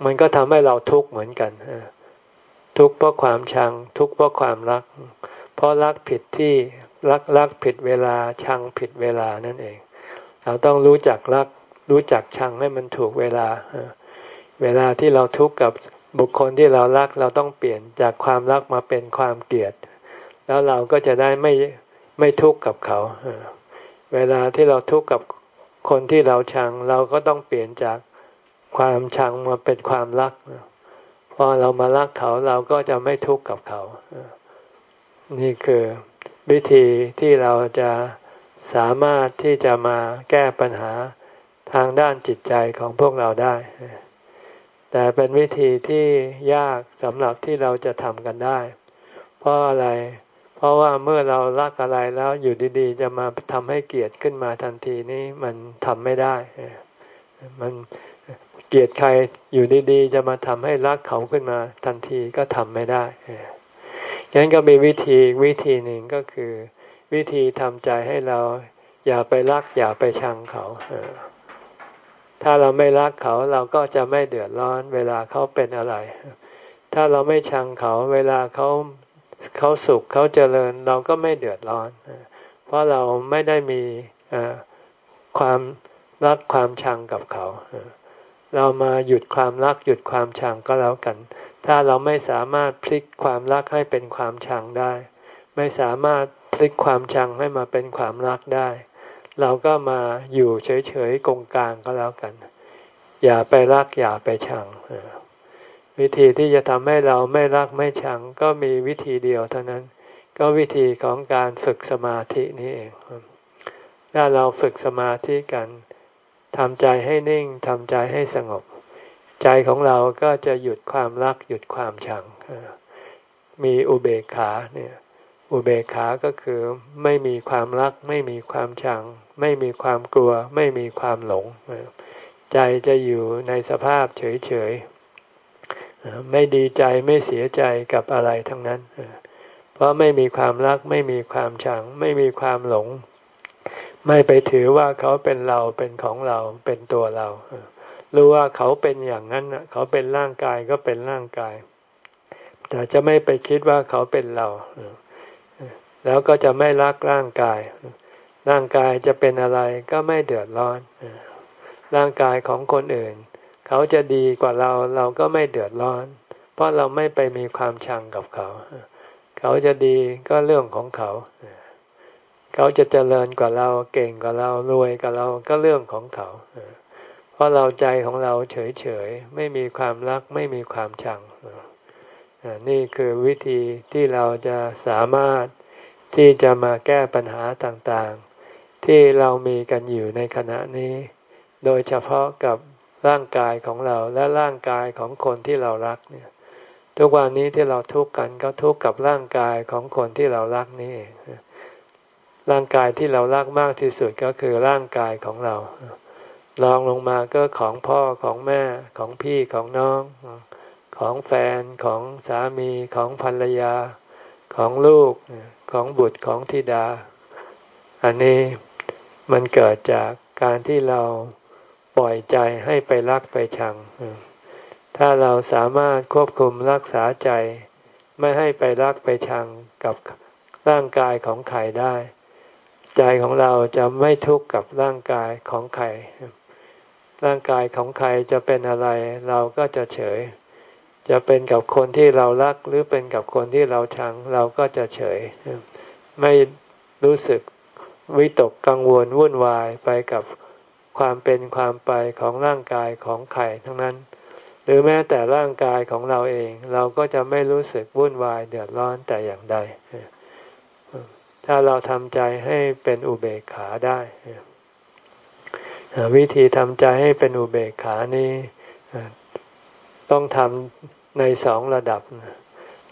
มันก็ทำให้เราทุกข์เหมือนกันทุกข์เพราะความชัง ทุกข์เพราะความรัก เพราะรักผิดที่รักรักผิดเวลาชังผิดเวลานั่นเอง เราต้องรู้จักรัก รู้จักชังให้มันถูกเวลา เวลาที่เราทุกข์กับบุคคลที่เรารักเราต้องเปลี่ยนจากความรักมาเป็นความเกลียด แล้วเราก็จะได้ไม่ไม่ทุกข์กับเขา เวลาที่เราทุกข์กับคนที่เราชัง เราก็ต้องเปลี่ยนจากความชังมาเป็นความรักพอเรามารักเขาเราก็จะไม่ทุกข์กับเขา นี่คือวิธีที่เราจะสามารถที่จะมาแก้ปัญหาทางด้านจิตใจของพวกเราได้ แต่เป็นวิธีที่ยากสำหรับที่เราจะทำกันได้ เพราะอะไร เพราะว่าเมื่อเรารักอะไรแล้วอยู่ดีๆ จะมาทำให้เกลียดขึ้นมาทันทีนี้มันทำไม่ได้ มันเกลียดใครอยู่ดีๆ จะมาทำให้รักเขาขึ้นมาทันทีก็ทำไม่ได้ฉะนั้นก็มีวิธีวิธีหนึ่งก็คือ วิธีทำใจให้เราอย่าไปรักอย่าไปชังเขาถ้าเราไม่รักเขาเราก็จะไม่เดือดร้อน เวลาเขาเป็นอะไร ถ้าเราไม่ชังเขา เวลาเขา เขาสุขเขาเจริญเราก็ไม่เดือดร้อน เพราะเราไม่ได้มีความรักความชังกับเขา เรามาหยุดความรักหยุดความชังก็แล้วกัน ถ้าเราไม่สามารถพลิกความรักให้เป็นความชังได้ ไม่สามารถพลิกความชังให้มาเป็นความรักได้ เราก็มาอยู่เฉยๆกงกลางก็แล้วกัน อย่าไปรักอย่าไปชัง วิธีที่จะทำให้เราไม่รักไม่ชังก็มีวิธีเดียวเท่านั้น ก็วิธีของการฝึกสมาธินี้เอง ถ้าเราฝึกสมาธิกันทำใจให้นิ่งทำใจให้สงบ ใจของเราก็จะหยุดความรักหยุดความชัง มีอุเบกขาเนี่ยอุเบกขาก็คือไม่มีความรัก ไม่มีความชัง ไม่มีความกลัว ไม่มีความหลง ใจจะอยู่ในสภาพเฉย ไม่ดีใจไม่เสียใจกับอะไรทั้งนั้น เพราะไม่มีความรักไม่มีความชัง ไม่มีความหลง ไม่ไปถือว่าเขาเป็นเราเป็นของเราเป็นตัวเรารู้ว่าเขาเป็นอย่างนั้นเขาเป็นร่างกายก็เป็นร่างกาย แต่จะไม่ไปคิดว่าเขาเป็นเราแล้วก็จะไม่รักร่างกาย ร่างกายจะเป็นอะไรก็ไม่เดือดร้อน ร่างกายของคนอื่น เขาจะดีกว่าเราเราก็ไม่เดือดร้อน เพราะเราไม่ไปมีความชังกับเขา เขาจะดีก็เรื่องของเขา เขาจะเจริญกว่าเราเก่งกว่าเรารวยกว่าเราก็เรื่องของเขา เพราะเราใจของเราเฉยๆไม่มีความรักไม่มีความชัง นี่คือวิธีที่เราจะสามารถที่จะมาแก้ปัญหาต่างๆ ที่เรามีกันอยู่ในขณะนี้ โดยเฉพาะกับ ร่างกายของเราและร่างกายของคนที่เรารักเนี่ย ทุกวันนี้ที่เราทุกข์กันก็ทุกข์กับร่างกายของคนที่เรารักนี่เองร่างกายที่เรารักมากที่สุดก็คือร่างกายของเราลองลงมาก็ของพ่อของแม่ของพี่ของน้อง ของแฟนของสามีของภรรยา ของลูกของบุตรของธิดา อันนี้มันเกิดจากการที่เรา ปล่อยใจให้ไปรักไปชัง ถ้าเราสามารถควบคุมรักษาใจ ไม่ให้ไปรักไปชังกับร่างกายของใครได้ ใจของเราจะไม่ทุกข์กับร่างกายของใครร่างกายของใครจะเป็นอะไร เราก็จะเฉย จะเป็นกับคนที่เรารักหรือเป็นกับคนที่เราชัง เราก็จะเฉย ไม่รู้สึกวิตกกังวลวุ่นวายไปกับ ความเป็นความไปของร่างกายของใครทั้งนั้น หรือแม้แต่ร่างกายของเราเอง เราก็จะไม่รู้สึกวุ่นวายเดือดร้อนแต่อย่างใด ถ้าเราทำใจให้เป็นอุเบกขาได้ วิธีทำใจให้เป็นอุเบกขานี้ต้องทำในสองระดับ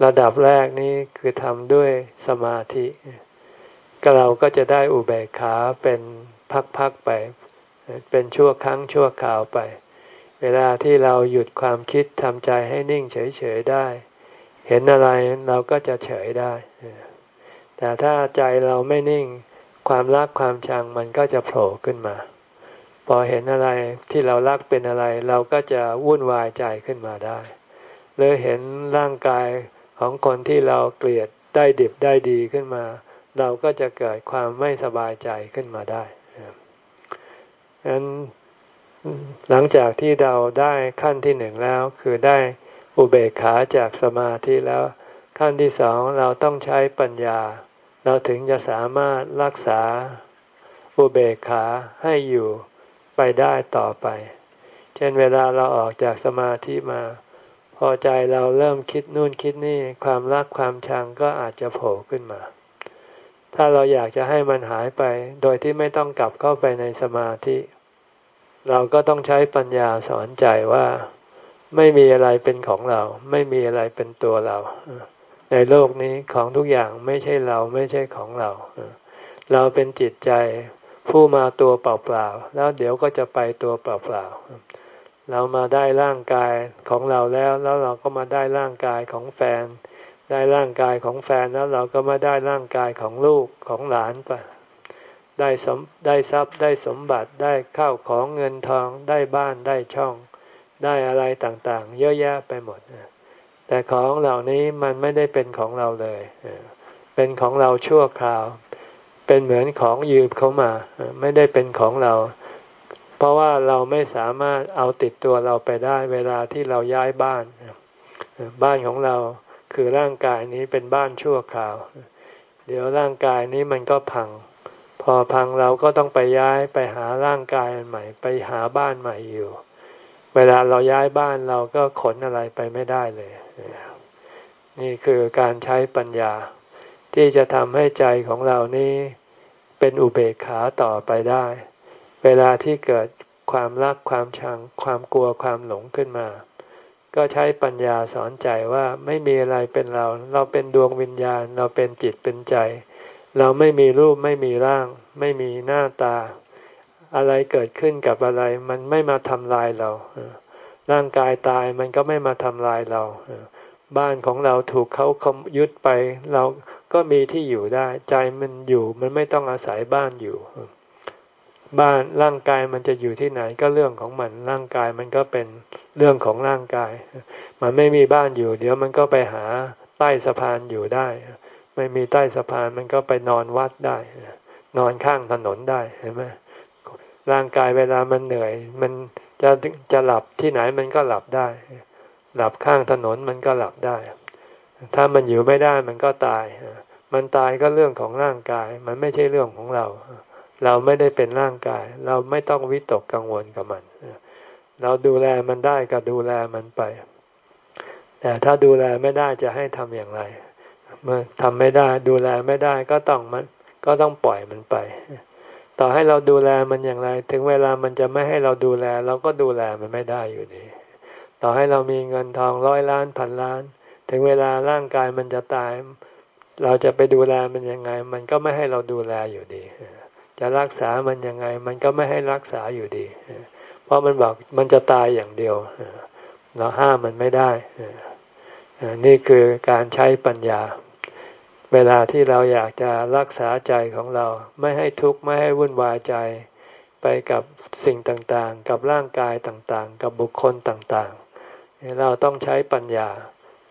ระดับแรกนี้คือทำด้วยสมาธิ ก็เราก็จะได้อุเบกขาเป็นพักๆไป เป็นชั่วครั้งชั่วคราวไป เวลาที่เราหยุดความคิดทำใจให้นิ่งเฉยๆได้ เห็นอะไรเราก็จะเฉยได้ แต่ถ้าใจเราไม่นิ่งความรักความชังมันก็จะโผล่ขึ้นมา พอเห็นอะไรที่เรารักเป็นอะไร เราก็จะวุ่นวายใจขึ้นมาได้หรือเห็นร่างกายของคนที่เราเกลียดได้ดิบได้ดีขึ้นมา เราก็จะเกิดความไม่สบายใจขึ้นมาได้ ฉะนั้นหลังจากที่เราได้ขั้นที่หนึ่งแล้ว คือได้อุเบกขาจากสมาธิแล้ว ขั้นที่สองเราต้องใช้ปัญญา เราถึงจะสามารถรักษาอุเบกขาให้อยู่ไปได้ต่อไป เช่นเวลาเราออกจากสมาธิมา พอใจเราเริ่มคิดนู่นคิดนี่ความรักความชังก็อาจจะโผล่ขึ้นมา ถ้าเราอยากจะให้มันหายไป โดยที่ไม่ต้องกลับเข้าไปในสมาธิ เราก็ต้องใช้ปัญญาสอนใจว่าไม่มีอะไรเป็นของเรา ไม่มีอะไรเป็นตัวเรา ในโลกนี้ของทุกอย่างไม่ใช่เราไม่ใช่ของเรา เราเป็นจิตใจผู้มาตัวเปล่าๆแล้วเดี๋ยวก็จะไปตัวเปล่าๆเรามาได้ร่างกายของเราแล้วแล้วเราก็มาได้ร่างกายของแฟน ได้ร่างกายของแฟนแล้วเราก็มาได้ร่างกายของลูกของหลานไป ได้สมได้ทรัพย์ได้สมบัติได้ข้าวของเงินทองได้บ้านได้ช่อง ได้อะไรต่างๆ เยอะแยะไปหมด แต่ของเหล่านี้มันไม่ได้เป็นของเราเลย เป็นของเราชั่วคราว เป็นเหมือนของยืมเขามา ไม่ได้เป็นของเรา เพราะว่าเราไม่สามารถเอาติดตัวเราไปได้เวลาที่เราย้ายบ้าน บ้านของเราคือร่างกายนี้เป็นบ้านชั่วคราว เดี๋ยวร่างกายนี้มันก็พัง อพังเราก็ต้องไปย้ายไปหาร่างกายใหม่ ไปหาบ้านใหม่อยู่ เวลาเราย้ายบ้านเราก็ขนอะไรไปไม่ได้เลย นี่คือการใช้ปัญญา ที่จะทำให้ใจของเรานี้เป็นอุเบกขาต่อไปได้ เวลาที่เกิดความรักความชัง ความกลัวความหลงขึ้นมา ก็ใช้ปัญญาสอนใจว่าไม่มีอะไรเป็นเรา เราเป็นดวงวิญญาณ เราเป็นจิตเป็นใจ เราไม่มีรูปไม่มีร่าง ไม่มีหน้าตา อะไรเกิดขึ้นกับอะไร มันไม่มาทำลายเราร่างกายตายมันก็ไม่มาทำลายเราบ้านของเราถูกเขายึดไป เราก็มีที่อยู่ได้ ใจมันอยู่ มันไม่ต้องอาศัยบ้านอยู่ บ้านร่างกายมันจะอยู่ที่ไหนก็เรื่องของมันร่างกายมันก็เป็นเรื่องของร่างกาย มันไม่มีบ้านอยู่ เดี๋ยวมันก็ไปหาใต้สะพานอยู่ได้ ไม่มีใต้สะพานมันก็ไปนอนวัดได้ นอนข้างถนนได้เห็นไหมร่างกายเวลามันเหนื่อย มันจะจะหลับที่ไหนมันก็หลับได้ หลับข้างถนนมันก็หลับได้ ถ้ามันอยู่ไม่ได้มันก็ตาย มันตายก็เรื่องของร่างกาย มันไม่ใช่เรื่องของเรา เราไม่ได้เป็นร่างกาย เราไม่ต้องวิตกกังวลกับมัน เราดูแลมันได้ก็ดูแลมันไป แต่ถ้าดูแลไม่ได้จะให้ทำอย่างไร เมื่อทำไม่ได้ดูแลไม่ได้ก็ต้องมันก็ต้องปล่อยมันไป ต่อให้เราดูแลมันอย่างไร ถึงเวลามันจะไม่ให้เราดูแล เราก็ดูแลมันไม่ได้อยู่ดี ต่อให้เรามีเงินทองร้อยล้านพันล้าน ถึงเวลาร่างกายมันจะตาย เราจะไปดูแลมันยังไง มันก็ไม่ให้เราดูแลอยู่ดี จะรักษามันยังไง มันก็ไม่ให้รักษาอยู่ดี เพราะมันบอกมันจะตายอย่างเดียว เราห้ามมันไม่ได้ นี่คือการใช้ปัญญา เวลาที่เราอยากจะรักษาใจของเราไม่ให้ทุกข์ไม่ให้วุ่นวายใจ ไปกับสิ่งต่างๆ กับร่างกายต่างๆ กับบุคคลต่างๆ เราต้องใช้ปัญญา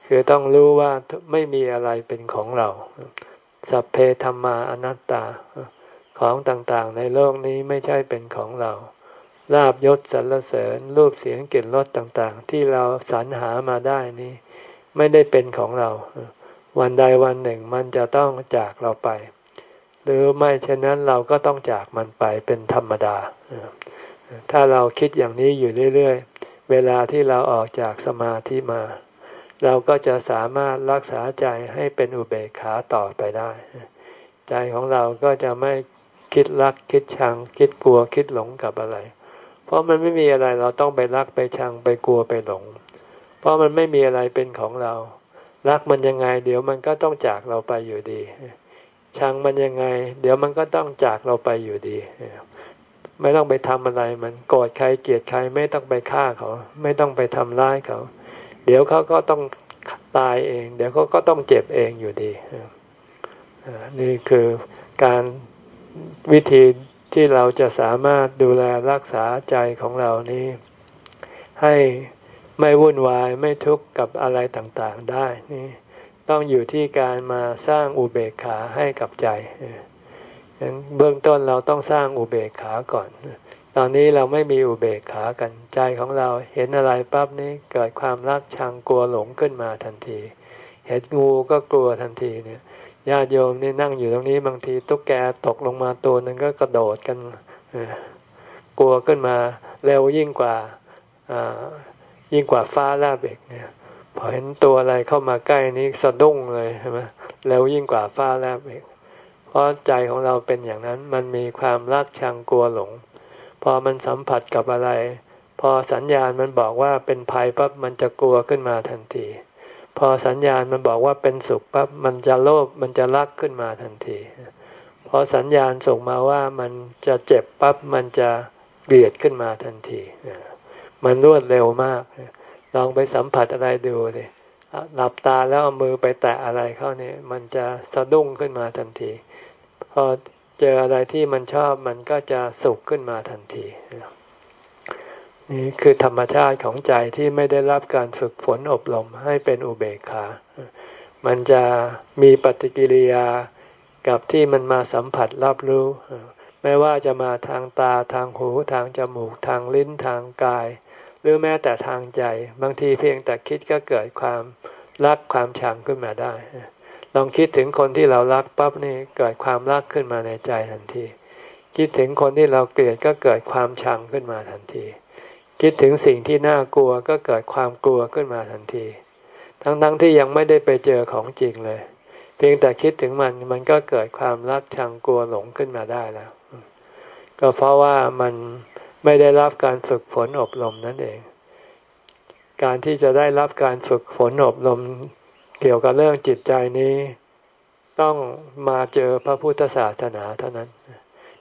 คือต้องรู้ว่าไม่มีอะไรเป็นของเรา สัพเพธรรมาอนัตตา ของต่างๆ ในโลกนี้ไม่ใช่เป็นของเราลาบยศสรรเสริญรูปเสียงกลิ่นรสต่างๆ ที่เราสรรหามาได้นี้ ไม่ได้เป็นของเรา วันใดวันหนึ่งมันจะต้องจากเราไป หรือไม่เช่นนั้นเราก็ต้องจากมันไปเป็นธรรมดา ถ้าเราคิดอย่างนี้อยู่เรื่อยๆ เวลาที่เราออกจากสมาธิมา เราก็จะสามารถรักษาใจให้เป็นอุเบกขาต่อไปได้ ใจของเราก็จะไม่คิดรักคิดชัง คิดกลัวคิดหลงกับอะไร เพราะมันไม่มีอะไรเราต้องไปรักไปชังไปกลัวไปหลง เพราะมันไม่มีอะไรเป็นของเรา รักมันยังไง เดี๋ยวมันก็ต้องจากเราไปอยู่ดี ชังมันยังไง เดี๋ยวมันก็ต้องจากเราไปอยู่ดี ไม่ต้องไปทำอะไร มันโกรธใครเกลียดใครไม่ต้องไปฆ่าเขา ไม่ต้องไปทำร้ายเขา เดี๋ยวเขาก็ต้องตายเอง เดี๋ยวเขาก็ต้องเจ็บเองอยู่ดีนี่คือการวิธีที่เราจะสามารถดูแลรักษาใจของเรานี้ ให้ ไม่วุ่นวายไม่ทุกข์กับอะไรต่างๆได้นี่ต้องอยู่ที่การมาสร้างอุเบกขาให้กับใจเบื้องต้นเราต้องสร้างอุเบกขาก่อน ตอนนี้เราไม่มีอุเบกขากันใจของเราเห็นอะไรปั๊บนี้เกิดความรักชังกลัวหลงขึ้นมาทันที เห็นงูก็กลัวทันทีเนี่ยญาติโยมนี่นั่งอยู่ตรงนี้บางทีตุ๊กแกตกลงมาตัวนึงก็กระโดดกันกลัวขึ้นมาเร็วยิ่งกว่า ยิ่งกว่าฟ้าแลบเอกเนี่ยพอเห็นตัวอะไรเข้ามาใกล้นี้สะดุ้งเลยใช่ไหมเร็วยิ่งกว่าฟ้าแลบเอกเพราะใจของเราเป็นอย่างนั้นมันมีความรักชังกลัวหลง พอมันสัมผัสกับอะไร พอสัญญาณมันบอกว่าเป็นภัยปั๊บมันจะกลัวขึ้นมาทันที พอสัญญาณมันบอกว่าเป็นสุขปั๊บมันจะโลภมันจะรักขึ้นมาทันทีพอสัญญาณส่งมาว่ามันจะเจ็บปั๊บมันจะเกลียดขึ้นมาทันที มันรวดเร็วมาก ลองไปสัมผัสอะไรดูเลยหลับตาแล้วเอามือไปแตะอะไรเข้าเนี่ย มันจะสะดุ้งขึ้นมาทันที พอเจออะไรที่มันชอบมันก็จะสุขขึ้นมาทันที นี่คือธรรมชาติของใจที่ไม่ได้รับการฝึกฝนอบรมให้เป็นอุเบกขา มันจะมีปฏิกิริยากับที่มันมาสัมผัสรับรู้ ไม่ว่าจะมาทางตาทางหูทางจมูกทางลิ้นทางกาย รือแม้แต่ทางใจ บางทีเพียงแต่คิดก็เกิดความรักความชังขึ้นมาได้ ลองคิดถึงคนที่เรารักปั๊บนี่เกิดความรักขึ้นมาในใจทันที คิดถึงคนที่เราเกลียดก็เกิดความชังขึ้นมาทันที คิดถึงสิ่งที่น่ากลัวก็เกิดความกลัวขึ้นมาทันที ทั้งๆทที่ยังไม่ได้ไปเจอของจริงเลย เพียงแต่คิดถึงมันมันก็เกิดความรักชังกลัวหลงขึ้นมาได้แล้ว ก็เพราะว่ามัน ไม่ได้รับการฝึกฝนอบรมนั่นเอง การที่จะได้รับการฝึกฝนอบรมเกี่ยวกับเรื่องจิตใจนี้ ต้องมาเจอพระพุทธศาสนาเท่านั้น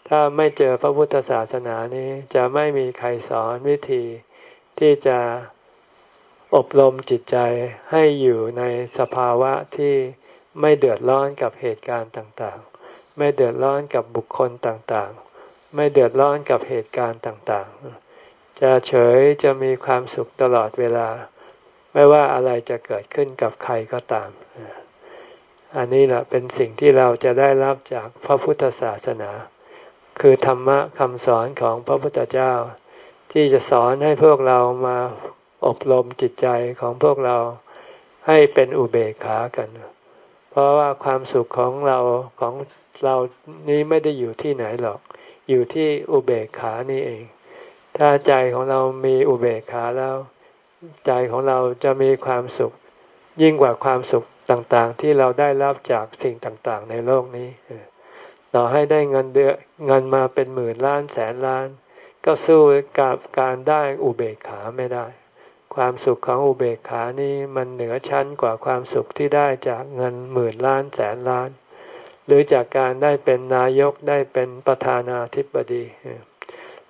ถ้าไม่เจอพระพุทธศาสนานี้จะไม่มีใครสอนวิธีที่จะอบรมจิตใจให้อยู่ในสภาวะที่ไม่เดือดร้อนกับเหตุการณ์ต่างๆ ไม่เดือดร้อนกับบุคคลต่างๆ ไม่เดือดร้อนกับเหตุการณ์ต่างๆ จะเฉยจะมีความสุขตลอดเวลา ไม่ว่าอะไรจะเกิดขึ้นกับใครก็ตาม อันนี้แหละเป็นสิ่งที่เราจะได้รับจากพระพุทธศาสนา คือธรรมะคำสอนของพระพุทธเจ้า ที่จะสอนให้พวกเรามาอบรมจิตใจของพวกเราให้เป็นอุเบกขากัน เพราะว่าความสุขของเราของเรานี้ไม่ได้อยู่ที่ไหนหรอก อยู่ที่อุเบกขานี่เอง ถ้าใจของเรามีอุเบกขาแล้ว ใจของเราจะมีความสุข ยิ่งกว่าความสุขต่างๆ ที่เราได้รับจากสิ่งต่างๆ ในโลกนี้ ต่อให้ได้เงินเดือนเงินมาเป็นหมื่นล้านแสนล้าน ก็สู้กับการได้อุเบกขาไม่ได้ ความสุขของอุเบกขานี้มันเหนือชั้นกว่าความสุขที่ได้จากเงินหมื่นล้านแสนล้าน หรือจากการได้เป็นนายกได้เป็นประธานาธิบดี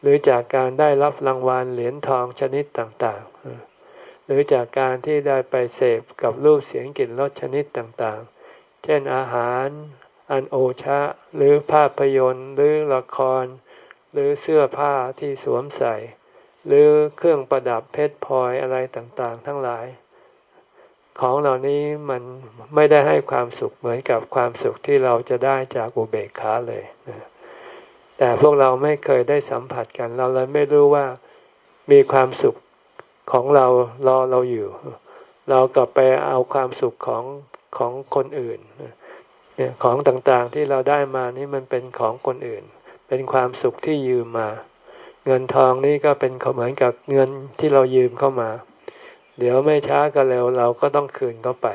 หรือจากการได้รับรางวัลเหรียญทองชนิดต่างๆ หรือจากการที่ได้ไปเสพกับรูปเสียงกลิ่นรสชนิดต่างๆ เช่นอาหารอันโอชะ หรือภาพยนตร์หรือละคร หรือเสื้อผ้าที่สวมใส่ หรือเครื่องประดับเพชรพลอยอะไรต่างๆ ทั้งหลาย ของเหล่านี้มันไม่ได้ให้ความสุขเหมือนกับความสุขที่เราจะได้จากอุเบกขาเลยแต่พวกเราไม่เคยได้สัมผัสกัน เราเลยไม่รู้ว่ามีความสุขของเรารอเราอยู่ เรากลับไปเอาความสุขของของคนอื่นเนี่ยของต่างๆที่เราได้มานี่มันเป็นของคนอื่น เป็นความสุขที่ยืมมา เงินทองนี่ก็เป็นเหมือนกับเงินที่เรายืมเข้ามา เดี๋ยวไม่ช้าก็เร็วเราก็ต้องคืนเขาไป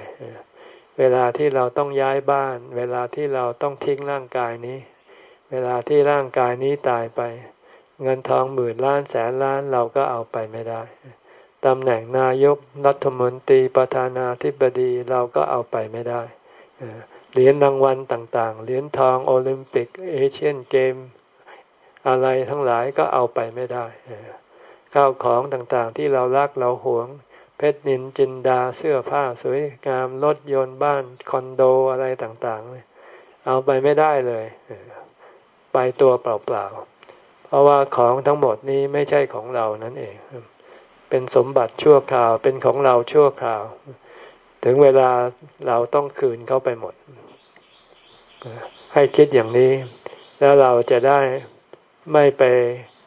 เวลาที่เราต้องย้ายบ้าน เวลาที่เราต้องทิ้งร่างกายนี้ เวลาที่ร่างกายนี้ตายไป เงินทองหมื่นล้านแสนล้านเราก็เอาไปไม่ได้ตำแหน่งนายกรัฐมนตรีประธานาธิบดีเราก็เอาไปไม่ได้เหรียญรางวัลต่างๆ เหรียญทองโอลิมปิก เอเชียนเกม อะไรทั้งหลายก็เอาไปไม่ได้ข้าวของต่างๆที่เรารักเราหวง เพชรนินจินดาเสื้อผ้าสวยงามรถยนต์บ้านคอนโดอะไรต่างๆ เอาไปไม่ได้เลย ไปตัวเปล่าๆ เพราะว่าของทั้งหมดนี้ไม่ใช่ของเรานั่นเอง เป็นสมบัติชั่วคราวเป็นของเราชั่วคราว ถึงเวลาเราต้องคืนเขาไปหมด ให้คิดอย่างนี้ แล้วเราจะได้ไม่ไป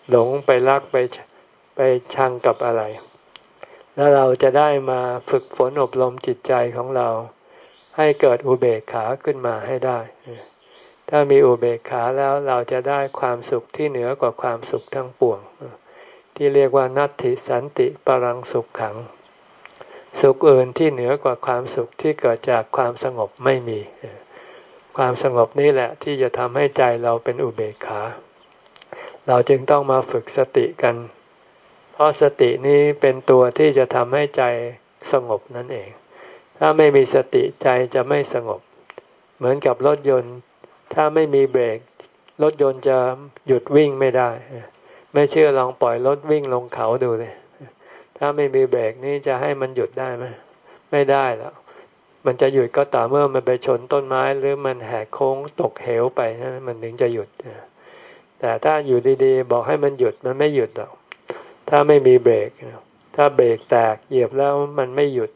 หลงไปรักไปไปชังกับอะไร แล้วเราจะได้มาฝึกฝนอบรมจิตใจของเรา ให้เกิดอุเบกขาขึ้นมาให้ได้ ถ้ามีอุเบกขาแล้วเราจะได้ความสุขที่เหนือกว่าความสุขทั้งปวง ที่เรียกว่านัตติสันติปรังสุขขัง สุขอื่นที่เหนือกว่าความสุขที่เกิดจากความสงบไม่มี ความสงบนี้แหละที่จะทำให้ใจเราเป็นอุเบกขา เราจึงต้องมาฝึกสติกัน เพราะสตินี้เป็นตัวที่จะทำให้ใจสงบนั่นเอง ถ้าไม่มีสติใจจะไม่สงบ เหมือนกับรถยนต์ ถ้าไม่มีเบรก รถยนต์จะหยุดวิ่งไม่ได้ ไม่เชื่อลองปล่อยรถวิ่งลงเขาดูเลย ถ้าไม่มีเบรกนี่จะให้มันหยุดได้ไหมไม่ได้แล้วมันจะหยุดก็ต่อเมื่อมันไปชนต้นไม้หรือมันแหกโค้งตกเหวไปนะมันถึงจะหยุด แต่ถ้าอยู่ดีๆ บอกให้มันหยุดมันไม่หยุดหรอก ถ้าไม่มีเบรก ถ้าเบรกแตกเหยียบแล้วมันไม่หยุด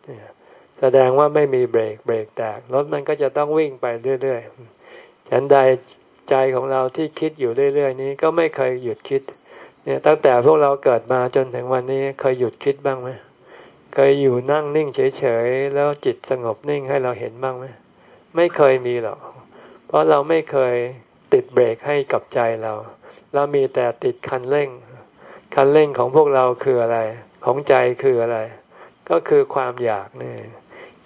แสดงว่าไม่มีเบรก เบรกแตก รถมันก็จะต้องวิ่งไปเรื่อยๆ ฉันใดใจของเราที่คิดอยู่เรื่อยๆ นี้ก็ไม่เคยหยุดคิด เนี่ยตั้งแต่พวกเราเกิดมาจนถึงวันนี้เคยหยุดคิดบ้างไหมเคยอยู่นั่งนิ่งเฉยๆ แล้วจิตสงบนิ่งให้เราเห็นบ้างไหมไม่เคยมีหรอก เพราะเราไม่เคยติดเบรกให้กับใจเรา เรามีแต่ติดคันเร่ง คันเร่งของพวกเราคืออะไร ของใจคืออะไร ก็คือความอยากนี่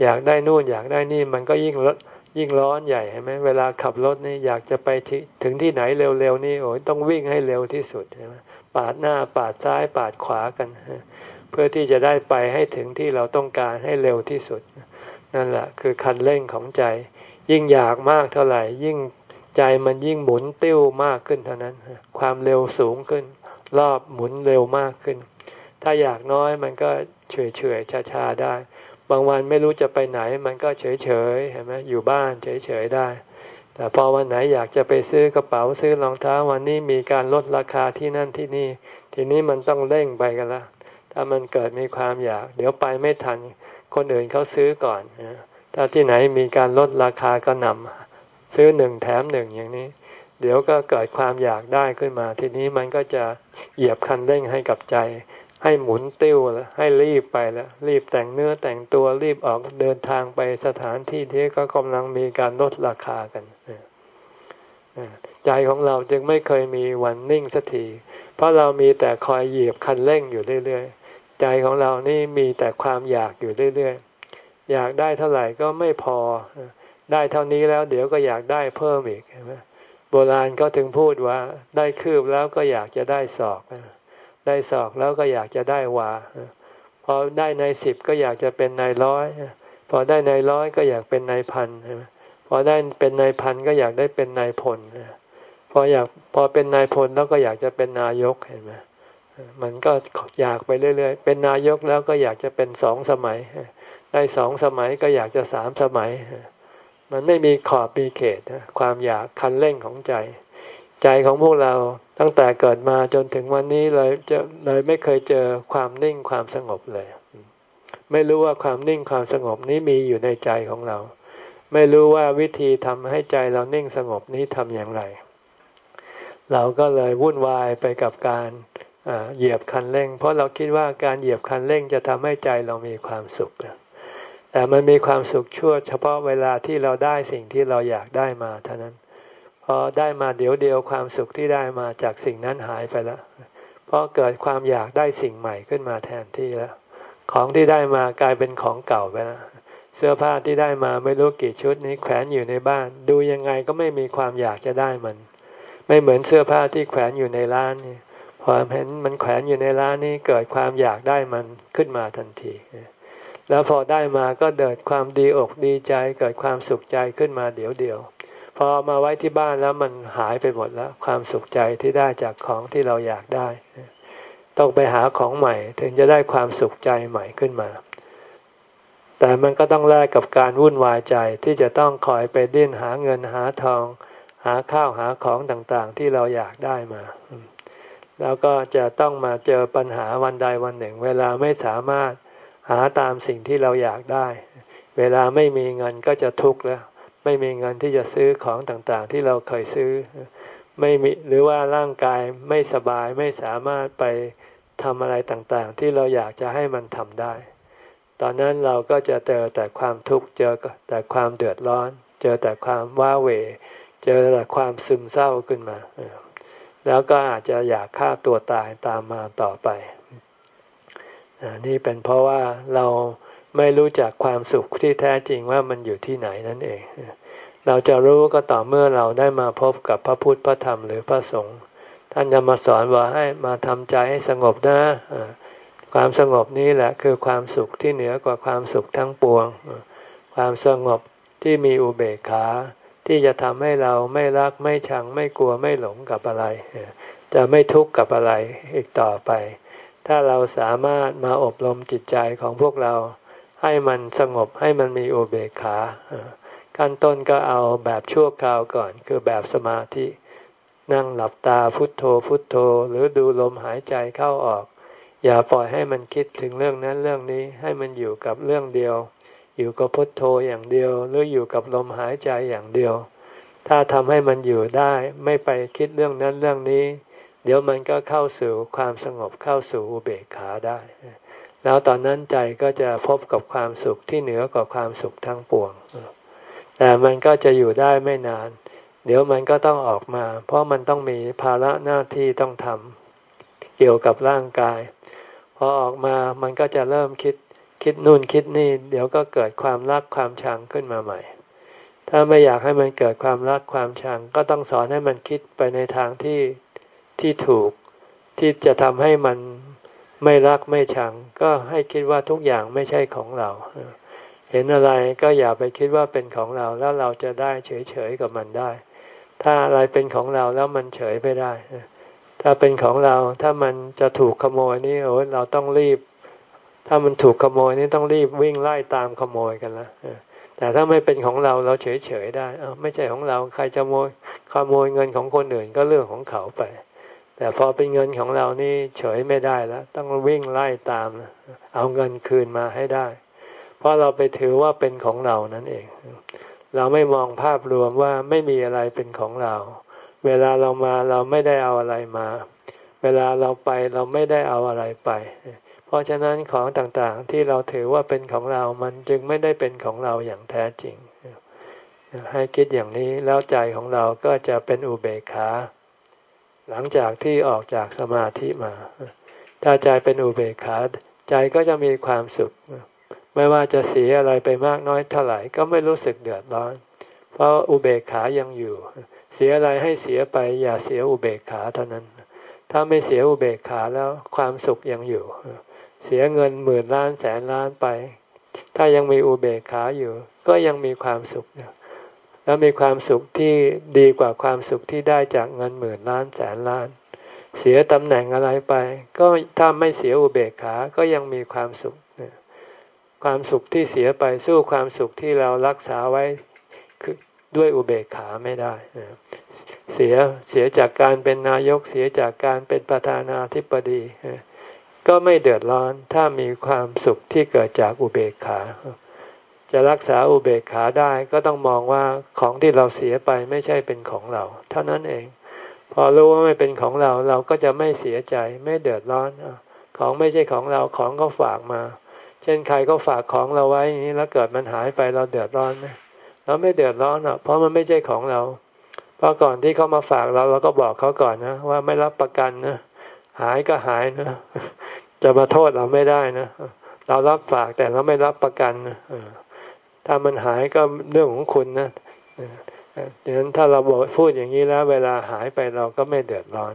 อยากได้นู่นอยากได้นี่มันก็ยิ่งยิ่งร้อนใหญ่ใช่ไหมเวลาขับรถนี่อยากจะไปถึงที่ไหนเร็วๆนี่โอ้ยต้องวิ่งให้เร็วที่สุดใช่ไหมปาดหน้าปาดซ้ายปาดขวากัน เพื่อที่จะได้ไปให้ถึงที่เราต้องการให้เร็วที่สุด นั่นแหละคือคันเร่งของใจ ยิ่งอยากมากเท่าไหร่ ยิ่งใจมันยิ่งหมุนติ้วมากขึ้นเท่านั้น ความเร็วสูงขึ้น รอบหมุนเร็วมากขึ้น ถ้าอยากน้อยมันก็เฉยเฉยชาชาได้ บางวันไม่รู้จะไปไหน มันก็เฉยเฉยเห็นไหมอยู่บ้านเฉยเฉยได้ แต่พอวันไหนอยากจะไปซื้อกระเป๋าซื้อรองเท้าวันนี้มีการลดราคาที่นั่นที่นี่ ทีนี้มันต้องเร่งไปกันละถ้ามันเกิดมีความอยาก เดี๋ยวไปไม่ทัน คนอื่นเขาซื้อก่อนถ้าที่ไหนมีการลดราคาก็นำซื้อหนึ่งแถมหนึ่งอย่างนี้ เดี๋ยวก็เกิดความอยากได้ขึ้นมา ทีนี้มันก็จะเหยียบคันเร่งให้กับใจ ให้หมุนติ้วแล้วให้รีบไปแล้ว รีบแต่งเนื้อแต่งตัวรีบออกเดินทางไปสถานที่ที่ก็กำลังมีการลดราคากันใจของเราจึงไม่เคยมีวันนิ่งสักทีเพราะเรามีแต่คอยเหยียบคันเร่งอยู่เรื่อยๆใจของเรานี่มีแต่ความอยากอยู่เรื่อยๆอยากได้เท่าไหร่ก็ไม่พอได้เท่านี้แล้ว เดี๋ยวก็อยากได้เพิ่มอีกใช่ไหม โบราณก็ถึงพูดว่า ได้คืบแล้วก็อยากจะได้ศอก ได้ศอกแล้วก็อยากจะได้วาพอได้ในสิบก็อยากจะเป็นในร้อยพอได้ในร้อยก็อยากเป็นในพันพอได้เป็นในพันก็อยากได้เป็นในพลพออยากพอเป็นนายพลแล้วก็อยากจะเป็นนายกเห็นไหมมันก็อยากไปเรื่อยๆ เป็นนายกแล้วก็อยากจะเป็นสองสมัย ได้สองสมัยก็อยากจะสามสมัย มันไม่มีขอบมีเขตความอยากคันเร่งของใจ ใจของพวกเราตั้งแต่เกิดมาจนถึงวันนี้เลยจะเลยไม่เคยเจอความนิ่งความสงบเลย ไม่รู้ว่าความนิ่งความสงบนี้มีอยู่ในใจของเรา ไม่รู้ว่าวิธีทำให้ใจเรานิ่งสงบนี้ทำอย่างไร เราก็เลยวุ่นวายไปกับการเหยียบคันเร่ง เพราะเราคิดว่าการเหยียบคันเร่งจะทำให้ใจเรามีความสุข แต่มันมีความสุขชั่ว เฉพาะเวลาที่เราได้สิ่งที่เราอยากได้มาเท่านั้น พอได้มาเดี๋ยวเดียวความสุขที่ได้มาจากสิ่งนั้นหายไปแล้วเพราะเกิดความอยากได้สิ่งใหม่ขึ้นมาแทนที่แล้ว ของที่ได้มากลายเป็นของเก่าไปแล้วเสื้อผ้าที่ได้มาไม่รู้กี่ชุดนี้แขวนอยู่ในบ้าน ดูยังไงก็ไม่มีความอยากจะได้มัน ไม่เหมือนเสื้อผ้าที่แขวนอยู่ในร้านนี่พอเห็นมันแขวนอยู่ในร้านนี้เกิดความอยากได้มันขึ้นมาทันที แล้วพอได้มาก็เกิดความดีอกดีใจเกิดความสุขใจขึ้นมาเดี๋ยวเดียวพอมาไว้ที่บ้านแล้วมันหายไปหมดแล้ว ความสุขใจที่ได้จากของที่เราอยากได้ ต้องไปหาของใหม่ ถึงจะได้ความสุขใจใหม่ขึ้นมา แต่มันก็ต้องแลกกับการวุ่นวายใจที่จะต้องคอยไปดิ้นหาเงินหาทอง หาข้าวหาของต่างๆ ที่เราอยากได้มา แล้วก็จะต้องมาเจอปัญหาวันใดวันหนึ่ง เวลาไม่สามารถ หาตามสิ่งที่เราอยากได้ เวลาไม่มีเงินก็จะทุกข์แล้ว ไม่มีเงินที่จะซื้อของต่างๆ ที่เราเคยซื้อ ไม่มีหรือว่าร่างกายไม่สบายไม่สามารถไปทำอะไรต่างๆ ที่เราอยากจะให้มันทำได้ ตอนนั้นเราก็จะเจอแต่ความทุกข์เจอแต่ความเดือดร้อน เจอแต่ความว้าเหวเจอแต่ความซึมเศร้าขึ้นมา แล้วก็อาจจะอยากฆ่าตัวตายตามมาต่อไป นี่เป็นเพราะว่าเราไม่รู้จักความสุขที่แท้จริงว่ามันอยู่ที่ไหนนั่นเอง เราจะรู้ก็ต่อเมื่อเราได้มาพบกับพระพุทธพระธรรมหรือพระสงฆ์ท่านจะมาสอนว่าให้มาทำใจให้สงบนะความสงบนี้แหละคือความสุขที่เหนือกว่าความสุขทั้งปวง ความสงบที่มีอุเบกขา ที่จะทำให้เราไม่รักไม่ชังไม่กลัวไม่หลงกับอะไร จะไม่ทุกข์กับอะไรอีกต่อไป ถ้าเราสามารถมาอบรมจิตใจของพวกเรา ให้มันสงบให้มันมีอุเบกขาขั้นต้นก็เอาแบบชั่วคราวก่อน คือแบบสมาธิ นั่งหลับตาพุทโธพุทโธ หรือดูลมหายใจเข้าออก อย่าปล่อยให้มันคิดถึงเรื่องนั้นเรื่องนี้ให้มันอยู่กับเรื่องเดียว อยู่กับพุทโธอย่างเดียว หรืออยู่กับลมหายใจอย่างเดียว ถ้าทำให้มันอยู่ได้ไม่ไปคิดเรื่องนั้นเรื่องนี้ เดี๋ยวมันก็เข้าสู่ความสงบเข้าสู่อุเบกขาได้ แล้วตอนนั้นใจก็จะพบกับความสุขที่เหนือกว่าความสุขทั้งปวง แต่มันก็จะอยู่ได้ไม่นาน เดี๋ยวมันก็ต้องออกมา เพราะมันต้องมีภาระหน้าที่ต้องทำเกี่ยวกับร่างกาย พอออกมามันก็จะเริ่มคิดคิดนู่นคิดนี่ เดี๋ยวก็เกิดความรักความชังขึ้นมาใหม่ ถ้าไม่อยากให้มันเกิดความรักความชัง ก็ต้องสอนให้มันคิดไปในทางที่ ที่ถูกที่จะทำให้มันไม่รักไม่ชัง ก็ให้คิดว่าทุกอย่างไม่ใช่ของเรา เห็นอะไรก็อย่าไปคิดว่าเป็นของเราแล้วเราจะได้เฉยๆกับมันได้ ถ้าอะไรเป็นของเราแล้วมันเฉยไม่ได้ ถ้าเป็นของเราถ้ามันจะถูกขโมยนี่โอ้เราต้องรีบ ถ้ามันถูกขโมยนี่ต้องรีบวิ่งไล่ตามขโมยกันละแต่ถ้าไม่เป็นของเราเราเฉยๆได้ไม่ใช่ของเราใครจะโมยขโมยเงินของคนอื่นก็เรื่องของเขาไป แต่พอเป็นเงินของเรานี่เฉยไม่ได้แล้ว ต้องวิ่งไล่ตาม เอาเงินคืนมาให้ได้ เพราะเราไปถือว่าเป็นของเรานั่นเอง เราไม่มองภาพรวมว่าไม่มีอะไรเป็นของเรา เวลาเรามาเราไม่ได้เอาอะไรมา เวลาเราไปเราไม่ได้เอาอะไรไป เพราะฉะนั้นของต่างๆที่เราถือว่าเป็นของเรา มันจึงไม่ได้เป็นของเราอย่างแท้จริง ให้คิดอย่างนี้แล้วใจของเราก็จะเป็นอุเบกขา หลังจากที่ออกจากสมาธิมา ถ้าใจเป็นอุเบกขาใจก็จะมีความสุข ไม่ว่าจะเสียอะไรไปมากน้อยเท่าไหร่ก็ไม่รู้สึกเดือดร้อน เพราะอุเบกขายังอยู่ เสียอะไรให้เสียไป อย่าเสียอุเบกขาเท่านั้น ถ้าไม่เสียอุเบกขาแล้วความสุขยังอยู่ เสียเงินหมื่นล้านแสนล้านไป ถ้ายังมีอุเบกขาอยู่ ก็ยังมีความสุข แล้วมีความสุขที่ดีกว่าความสุขที่ได้จากเงินหมื่นล้านแสนล้าน เสียตำแหน่งอะไรไป ก็ถ้าไม่เสียอุเบกขา ก็ยังมีความสุข ความสุขที่เสียไปสู้ความสุขที่เรารักษาไว้คือด้วยอุเบกขาไม่ได้ เสียเสียจากการเป็นนายกเสียจากการเป็นประธานาธิบดี ก็ไม่เดือดร้อนถ้ามีความสุขที่เกิดจากอุเบกขา จะรักษาอุเบกขาได้ก็ต้องมองว่าของที่เราเสียไปไม่ใช่เป็นของเรา เท่านั้นเอง พอรู้ว่าไม่เป็นของเราเราก็จะไม่เสียใจไม่เดือดร้อนของไม่ใช่ของเราของก็ฝากมา เช่นใครก็ฝากของเราไว้อย่างนี้แล้วเกิดมันหายไปเราเดือดร้อนไหมเราไม่เดือดร้อนอะเพราะมันไม่ใช่ของเรา เพราะก่อนที่เขามาฝากเราเราก็บอกเขาก่อนนะว่าไม่รับประกันนะหายก็หายนะจะมาโทษเราไม่ได้นะเรารับฝากแต่เราไม่รับประกันนะ ถ้ามันหายก็เรื่องของคุณนะดังนั้นถ้าเราบอกพูดอย่างนี้แล้ว เวลาหายไปเราก็ไม่เดือดร้อน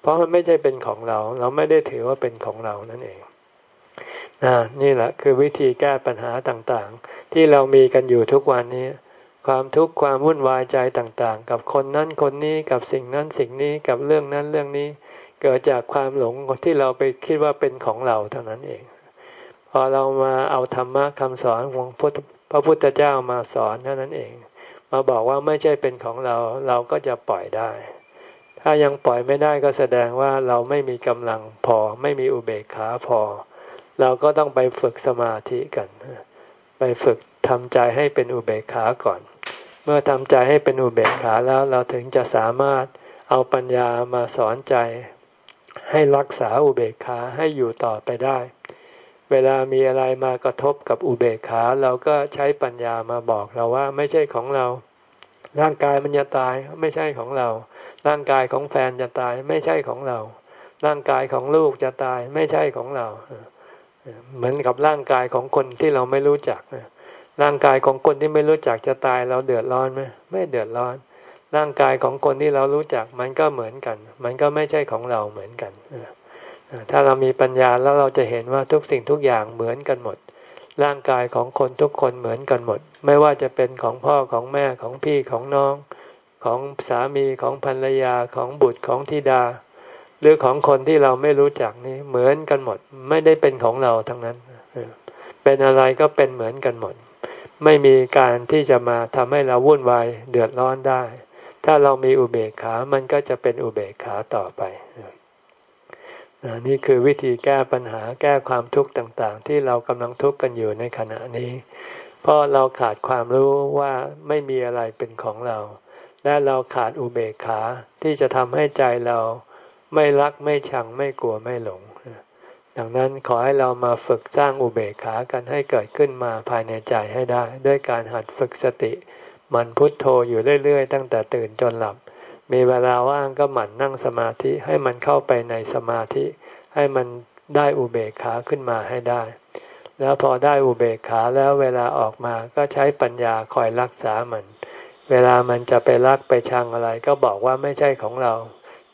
เพราะมันไม่ใช่เป็นของเรา เราไม่ได้ถือว่าเป็นของเรานั่นเองนนี่แหละคือวิธีแก้ปัญหาต่างๆ ที่เรามีกันอยู่ทุกวันนี้ ความทุกข์ความวุ่นวายใจต่างๆ กับคนนั้นคนนี้กับสิ่งนั้นสิ่งนี้กับเรื่องนั้นเรื่องนี้ เกิดจากความหลงที่เราไปคิดว่าเป็นของเราเท่านั้นเอง พอเรามาเอาธรรมะคำสอนของ พระพุทธเจ้ามาสอนเท่านั้นเอง มาบอกว่าไม่ใช่เป็นของเราเราก็จะปล่อยได้ ถ้ายังปล่อยไม่ได้ก็แสดงว่าเราไม่มีกำลังพอ ไม่มีอุเบกขาพอ เราก็ต้องไปฝึกสมาธิกัน ไปฝึกทำใจให้เป็นอุเบกขาก่อน เมื่อทำใจให้เป็นอุเบกขาแล้วเราถึงจะสามารถเอาปัญญามาสอนใจให้รักษาอุเบกขาให้อยู่ต่อไปได้ เวลามีอะไรมากระทบกับอุเบกขา เราก็ใช้ปัญญามาบอกเราว่าไม่ใช่ของเรา ร่างกายมันจะตายไม่ใช่ของเรา ร่างกายของแฟนจะตายไม่ใช่ของเรา ร่างกายของลูกจะตายไม่ใช่ของเรา เหมือนกับร่างกายของคนที่เราไม่รู้จักร่างกายของคนที่ไม่รู้จักจะตายเราเดือดร้อนไหมไม่เดือดร้อน ร่างกายของคนที่เรารู้จักมันก็เหมือนกัน มันก็ไม่ใช่ของเราเหมือนกัน ถ้าเรามีปัญญาแล้วเราจะเห็นว่าทุกสิ่งทุกอย่างเหมือนกันหมด ร่างกายของคนทุกคนเหมือนกันหมด ไม่ว่าจะเป็นของพ่อของแม่ของพี่ของน้อง ของสามีของภรรยาของบุตรของธิดา หรือของคนที่เราไม่รู้จักนี่เหมือนกันหมด ไม่ได้เป็นของเราทั้งนั้น เป็นอะไรก็เป็นเหมือนกันหมด ไม่มีการที่จะมาทำให้เราวุ่นวายเดือดร้อนได้ ถ้าเรามีอุเบกขา มันก็จะเป็นอุเบกขาต่อไป นี่คือวิธีแก้ปัญหาแก้ความทุกข์ต่างๆ ที่เรากำลังทุกข์กันอยู่ในขณะนี้ เพราะเราขาดความรู้ว่าไม่มีอะไรเป็นของเรา และเราขาดอุเบกขาที่จะทำให้ใจเราไม่รักไม่ชังไม่กลัวไม่หลง ดังนั้นขอให้เรามาฝึกสร้างอุเบกขากันให้เกิดขึ้นมาภายในใจให้ได้ ด้วยการหัดฝึกสติ มันพุทโธอยู่เรื่อย ๆ ตั้งแต่ตื่นจนหลับ มีเวลาว่างก็หมั่นนั่งสมาธิให้มันเข้าไปในสมาธิ ให้มันได้อุเบกขาขึ้นมาให้ได้ แล้วพอได้อุเบกขาแล้วเวลาออกมาก็ใช้ปัญญาคอยรักษามัน เวลามันจะไปรักไปชังอะไร ก็บอกว่าไม่ใช่ของเรา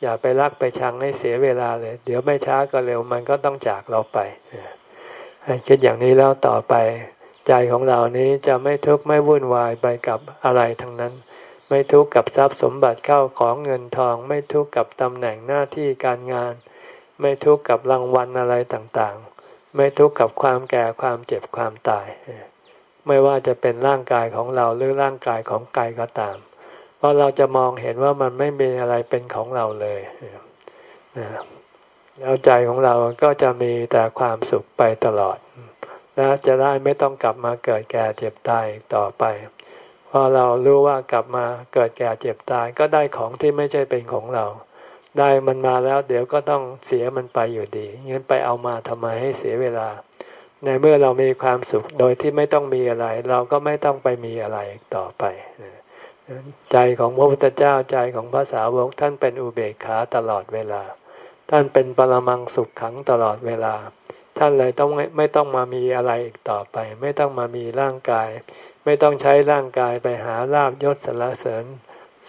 อย่าไปรักไปชังให้เสียเวลาเลย เดี๋ยวไม่ช้าก็เร็วมันก็ต้องจากเราไปให้คิดอย่างนี้แล้วต่อไป ใจของเรานี้จะไม่ทุกข์ไม่วุ่นวายไปกับอะไรทั้งนั้น ไม่ทุกข์กับทรัพย์สมบัติเข้าของเงินทอง ไม่ทุกข์กับตำแหน่งหน้าที่การงาน ไม่ทุกข์กับรางวัลอะไรต่างๆ ไม่ทุกข์กับความแก่ความเจ็บความตาย ไม่ว่าจะเป็นร่างกายของเราหรือร่างกายของกายก็ตาม เพราะเราจะมองเห็นว่ามันไม่มีอะไรเป็นของเราเลยแล้วใจของเราก็จะมีแต่ความสุขไปตลอดและจะได้ไม่ต้องกลับมาเกิดแก่เจ็บตายต่อไป พราะเรารู้ว่ากลับมาเกิดแก่เจ็บตายก็ได้ของที่ไม่ใช่เป็นของเรา ได้มันมาแล้วเดี๋ยวก็ต้องเสียมันไปอยู่ดีงั้นไปเอามาทำไมให้เสียเวลา ในเมื่อเรามีความสุขโดยที่ไม่ต้องมีอะไร เราก็ไม่ต้องไปมีอะไรต่อไป ใจของพระพุทธเจ้าใจของพระสาวกท่านเป็นอุเบกขาตลอดเวลา ท่านเป็นปรมังสุขขังตลอดเวลา ท่านเลยต้องไม่ต้องมามีอะไรอีกต่อไป ไม่ต้องมามีร่างกาย ไม่ต้องใช้ร่างกายไปหาลาบยศสรรเสริญ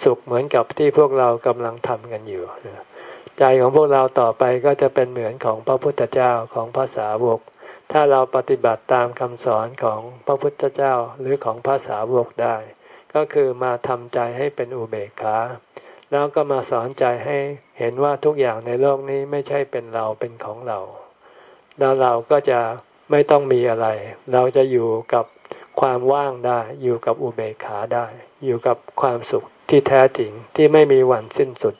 สุขเหมือนกับที่พวกเรากำลังทำกันอยู่ ใจของพวกเราต่อไปก็จะเป็นเหมือนของพระพุทธเจ้าของพระสาวก ถ้าเราปฏิบัติตามคำสอนของพระพุทธเจ้าหรือของพระสาวกได้ ก็คือมาทำใจให้เป็นอุเบกขาแล้วก็มาสอนใจให้เห็นว่าทุกอย่างในโลกนี้ไม่ใช่เป็นเราเป็นของเรา แล้วเราก็จะไม่ต้องมีอะไร เราจะอยู่กับ ความว่างได้ อยู่กับอุเบกขาได้ อยู่กับความสุขที่แท้จริงที่ไม่มีวันสิ้นสุด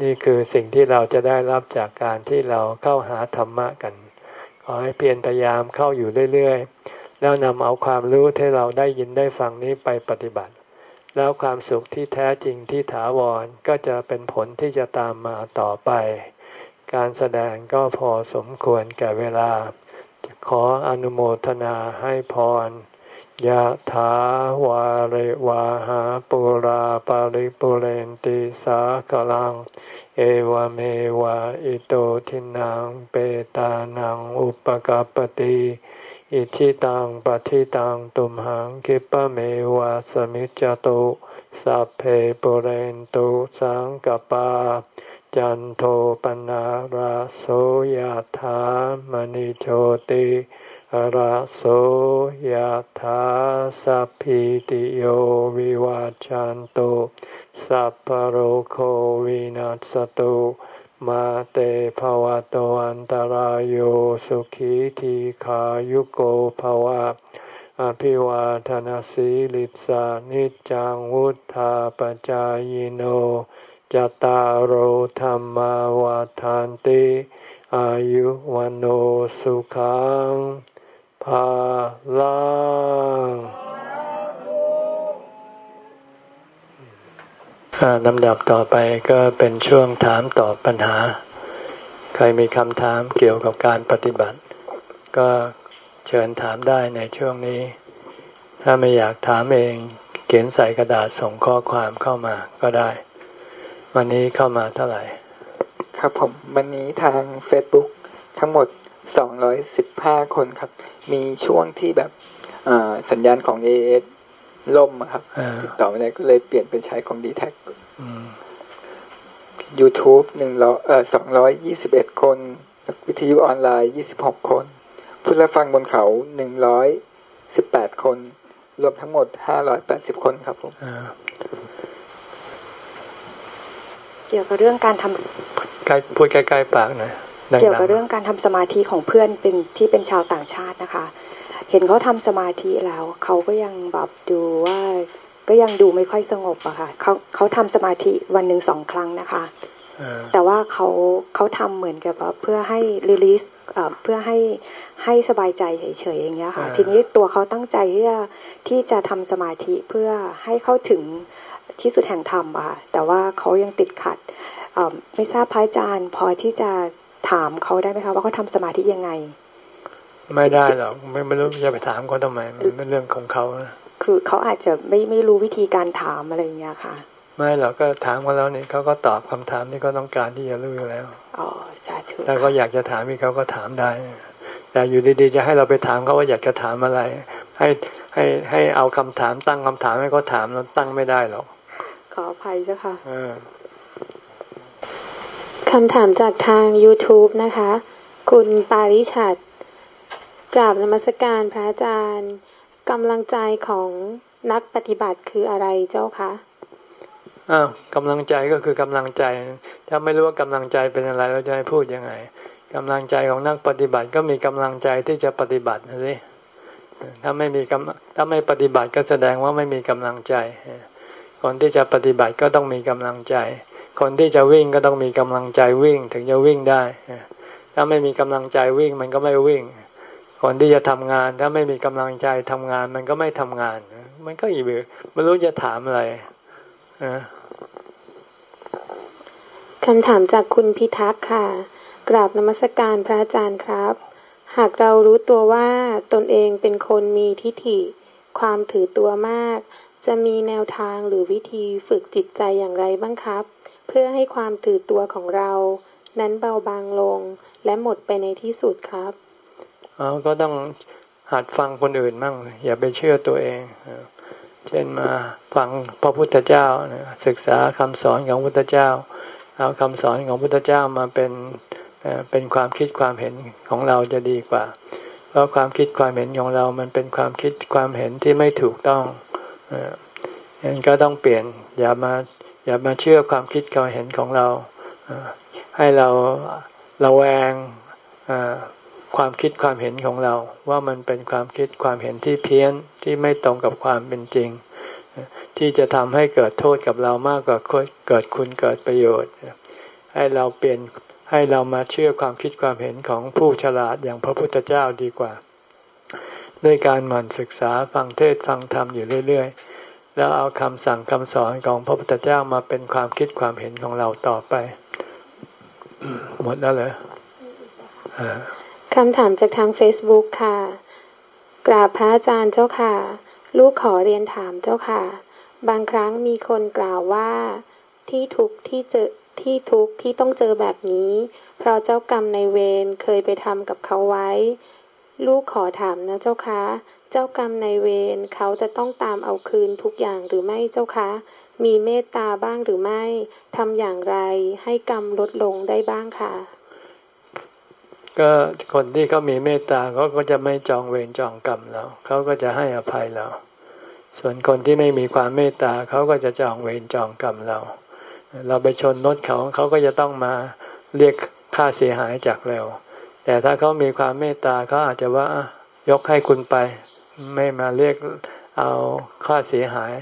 นี่คือสิ่งที่เราจะได้รับจากการที่เราเข้าหาธรรมะกัน ขอให้เพียรพยายามเข้าอยู่เรื่อยๆ แล้วนำเอาความรู้ที่เราได้ยินได้ฟังนี้ไปปฏิบัติ แล้วความสุขที่แท้จริงที่ถาวรก็จะเป็นผลที่จะตามมาต่อไป การแสดงก็พอสมควรแก่เวลา ขออนุโมทนาให้พรยะถาวาริวาหาปุราปาริปุเรนติสากลัง เอวเมวะอิโตทินังเปตานังอุปกาปติอิทิตังปฏิตังตุมหังคิปะเมวะสมิจจตุสัพเพปุเรนตุสังกปา จันโทปนะราโสยธามณิโชติราโสยธาสัพพิติโยวิวาจันโตสัพพโรโควินัสตุมาเตภวะตวันตารโยสุขีทีขายุโกภวะ อภิวาทนาสีลิสานิจังวุธาปจายโน จตารโหธรรมวาทานติอายุวันโอสุขังภาลังลำดับต่อไปก็เป็นช่วงถามตอบปัญหา ใครมีคำถามเกี่ยวกับการปฏิบัติ ก็เชิญถามได้ในช่วงนี้ ถ้าไม่อยากถามเอง เขียนใส่กระดาษส่งข้อความเข้ามาก็ได้ วันนี้เข้ามาเท่าไหร่ ครับผมวันนี้ทาง Facebook ทั้งหมด 215 คนครับ มีช่วงที่แบบสัญญาณของ AS ล่มครับติดต่อไม่ได้ก็เลยเปลี่ยนเป็นใช้ของดีแท็กยูทูบหนึ่งร้อยเอ่อสองร้อยยี่สิบเอ็ดคน วิทยุออนไลน์ยี่สิบหกคนผู้รับฟังบนเขาหนึ่งร้อยสิบแปดคน รวมทั้งหมดห้าร้อยแปดสิบคนครับผม เกี่ยวกับเรื่องการทำใกล้พูดใกล้ๆปากหน่อยเกี่ยวกับเรื่องการทำสมาธิของเพื่อนเป็นที่เป็นชาวต่างชาตินะคะ เห็นเขาทำสมาธิแล้วเขาก็ยังแบบดูว่า ก็ยังดูไม่ค่อยสงบอะค่ะเขาเขาทำสมาธิวันหนึ่งสองครั้งนะคะแต่ว่าเขาเขาทำเหมือนกับว่าเพื่อให้รีลิสเพื่อให้ให้สบายใจเฉยๆอย่างเงี้ยค่ะ ทีนี้ตัวเขาตั้งใจที่จะที่จะทำสมาธิเพื่อให้เข้าถึง ที่สุดแห่งธรรมอะแต่ว่าเขายังติดขัดไม่ทราบพระอาจารย์พอที่จะถามเขาได้ไหมคะว่าเขาทาสมาธิยังไง ไม่ได้หรอกไม่ไม่รู้จะไปถามเขาทำไม มันเป็นเรื่องของเขาคือเขาอาจจะไม่ไม่รู้วิธีการถามอะไรอย่างเงี้ยค่ะ ไม่หรอกก็ถามมาแล้วนี่เขาก็ตอบคำถามที่เขาต้องการที่จะรู้แล้วอ๋อสาธุถ้าเขาอยากจะถามมีเขาก็ถามได้ แต่อยู่ดีๆจะให้เราไปถามเขาว่าอยากจะถามอะไร ให้ให้ให้เอาคำถามตั้งคำถามให้เขาถามเราตั้งไม่ได้หรอก ขออภัยเจ้าค่ะคำถามจากทาง YouTube นะคะ คุณปาริชัดกราบนมัสการพระอาจารย์กำลังใจของนักปฏิบัติคืออะไรเจ้าคะอ้าวกำลังใจก็คือกำลังใจ ถ้าไม่รู้ว่ากำลังใจเป็นอะไรเราจะให้พูดยังไงกำลังใจของนักปฏิบัติก็มีกำลังใจที่จะปฏิบัตินะสิถ้าไม่มีกำถ้าไม่ปฏิบัติก็แสดงว่าไม่มีกำลังใจ คนที่จะปฏิบัติก็ต้องมีกำลังใจ คนที่จะวิ่งก็ต้องมีกำลังใจวิ่งถึงจะวิ่งได้ถ้าไม่มีกำลังใจวิ่งมันก็ไม่วิ่ง คนที่จะทำงาน ถ้าไม่มีกำลังใจทำงาน มันก็ไม่ทำงาน มันก็อีกไม่รู้จะถามอะไรคำถามจากคุณพิทักษ์ค่ะ กราบนมัสการพระอาจารย์ครับ หากเรารู้ตัวว่าตนเองเป็นคนมีทิฏฐิ ความถือตัวมาก จะมีแนวทางหรือวิธีฝึกจิตใจอย่างไรบ้างครับ เพื่อให้ความถือตัวของเรา นั้นเบาบางลง และหมดไปในที่สุดครับอ๋อก็ต้องหัดฟังคนอื่นมั่ง อย่าไปเชื่อตัวเองเช่นมาฟังพระพุทธเจ้าศึกษาคำสอนของพระพุทธเจ้า เอาคำสอนของพระพุทธเจ้ามาเป็นเป็นความคิดความเห็นของเราจะดีกว่า เพราะความคิดความเห็นของเรามันเป็นความคิดความเห็นที่ไม่ถูกต้อง งั้นก็ต้องเปลี่ยน อย่ามาอย่ามาเชื่อความคิดความเห็นของเรา ให้เราระแวงความคิดความเห็นของเรา ว่ามันเป็นความคิดความเห็นที่เพี้ยนที่ไม่ตรงกับความเป็นจริง ที่จะทำให้เกิดโทษกับเรามากกว่าเกิดคุณเกิดประโยชน์ ให้เราเปลี่ยนให้เรามาเชื่อความคิดความเห็นของผู้ฉลาดอย่างพระพุทธเจ้าดีกว่า ด้วยการหมั่นศึกษาฟังเทศฟังธรรมอยู่เรื่อย ๆ แล้วเอาคำสั่งคำสอนของพระพุทธเจ้ามาเป็นความคิดความเห็นของเราต่อไป หมดแล้วเหรอคำถามจากทาง Facebook ค่ะ กราบพระอาจารย์เจ้าค่ะ ลูกขอเรียนถามเจ้าค่ะ บางครั้งมีคนกล่าวว่าที่ทุกที่เจอที่ทุกที่ต้องเจอแบบนี้ เพราะเจ้ากรรมในเวรเคยไปทำกับเขาไว้ ลูกขอถามนะเจ้าคะ เจ้ากรรมในเวรเขาจะต้องตามเอาคืนทุกอย่างหรือไม่เจ้าคะ มีเมตตาบ้างหรือไม่ทำอย่างไรให้กรรมลดลงได้บ้างค่ะก็คนที่เขามีเมตตาเขาก็จะไม่จองเวรจองกรรมเราเขาก็จะให้อภัยเรา ส่วนคนที่ไม่มีความเมตตาเขาก็จะจองเวรจองกรรมเรา เราไปชนรถเขาเขาก็จะต้องมาเรียกค่าเสียหายจากเรา แต่ถ้าเขามีความเมตตาเขาอาจจะว่ายกให้คุณไป ไม่มาเรียกเอาค่าเสียหาย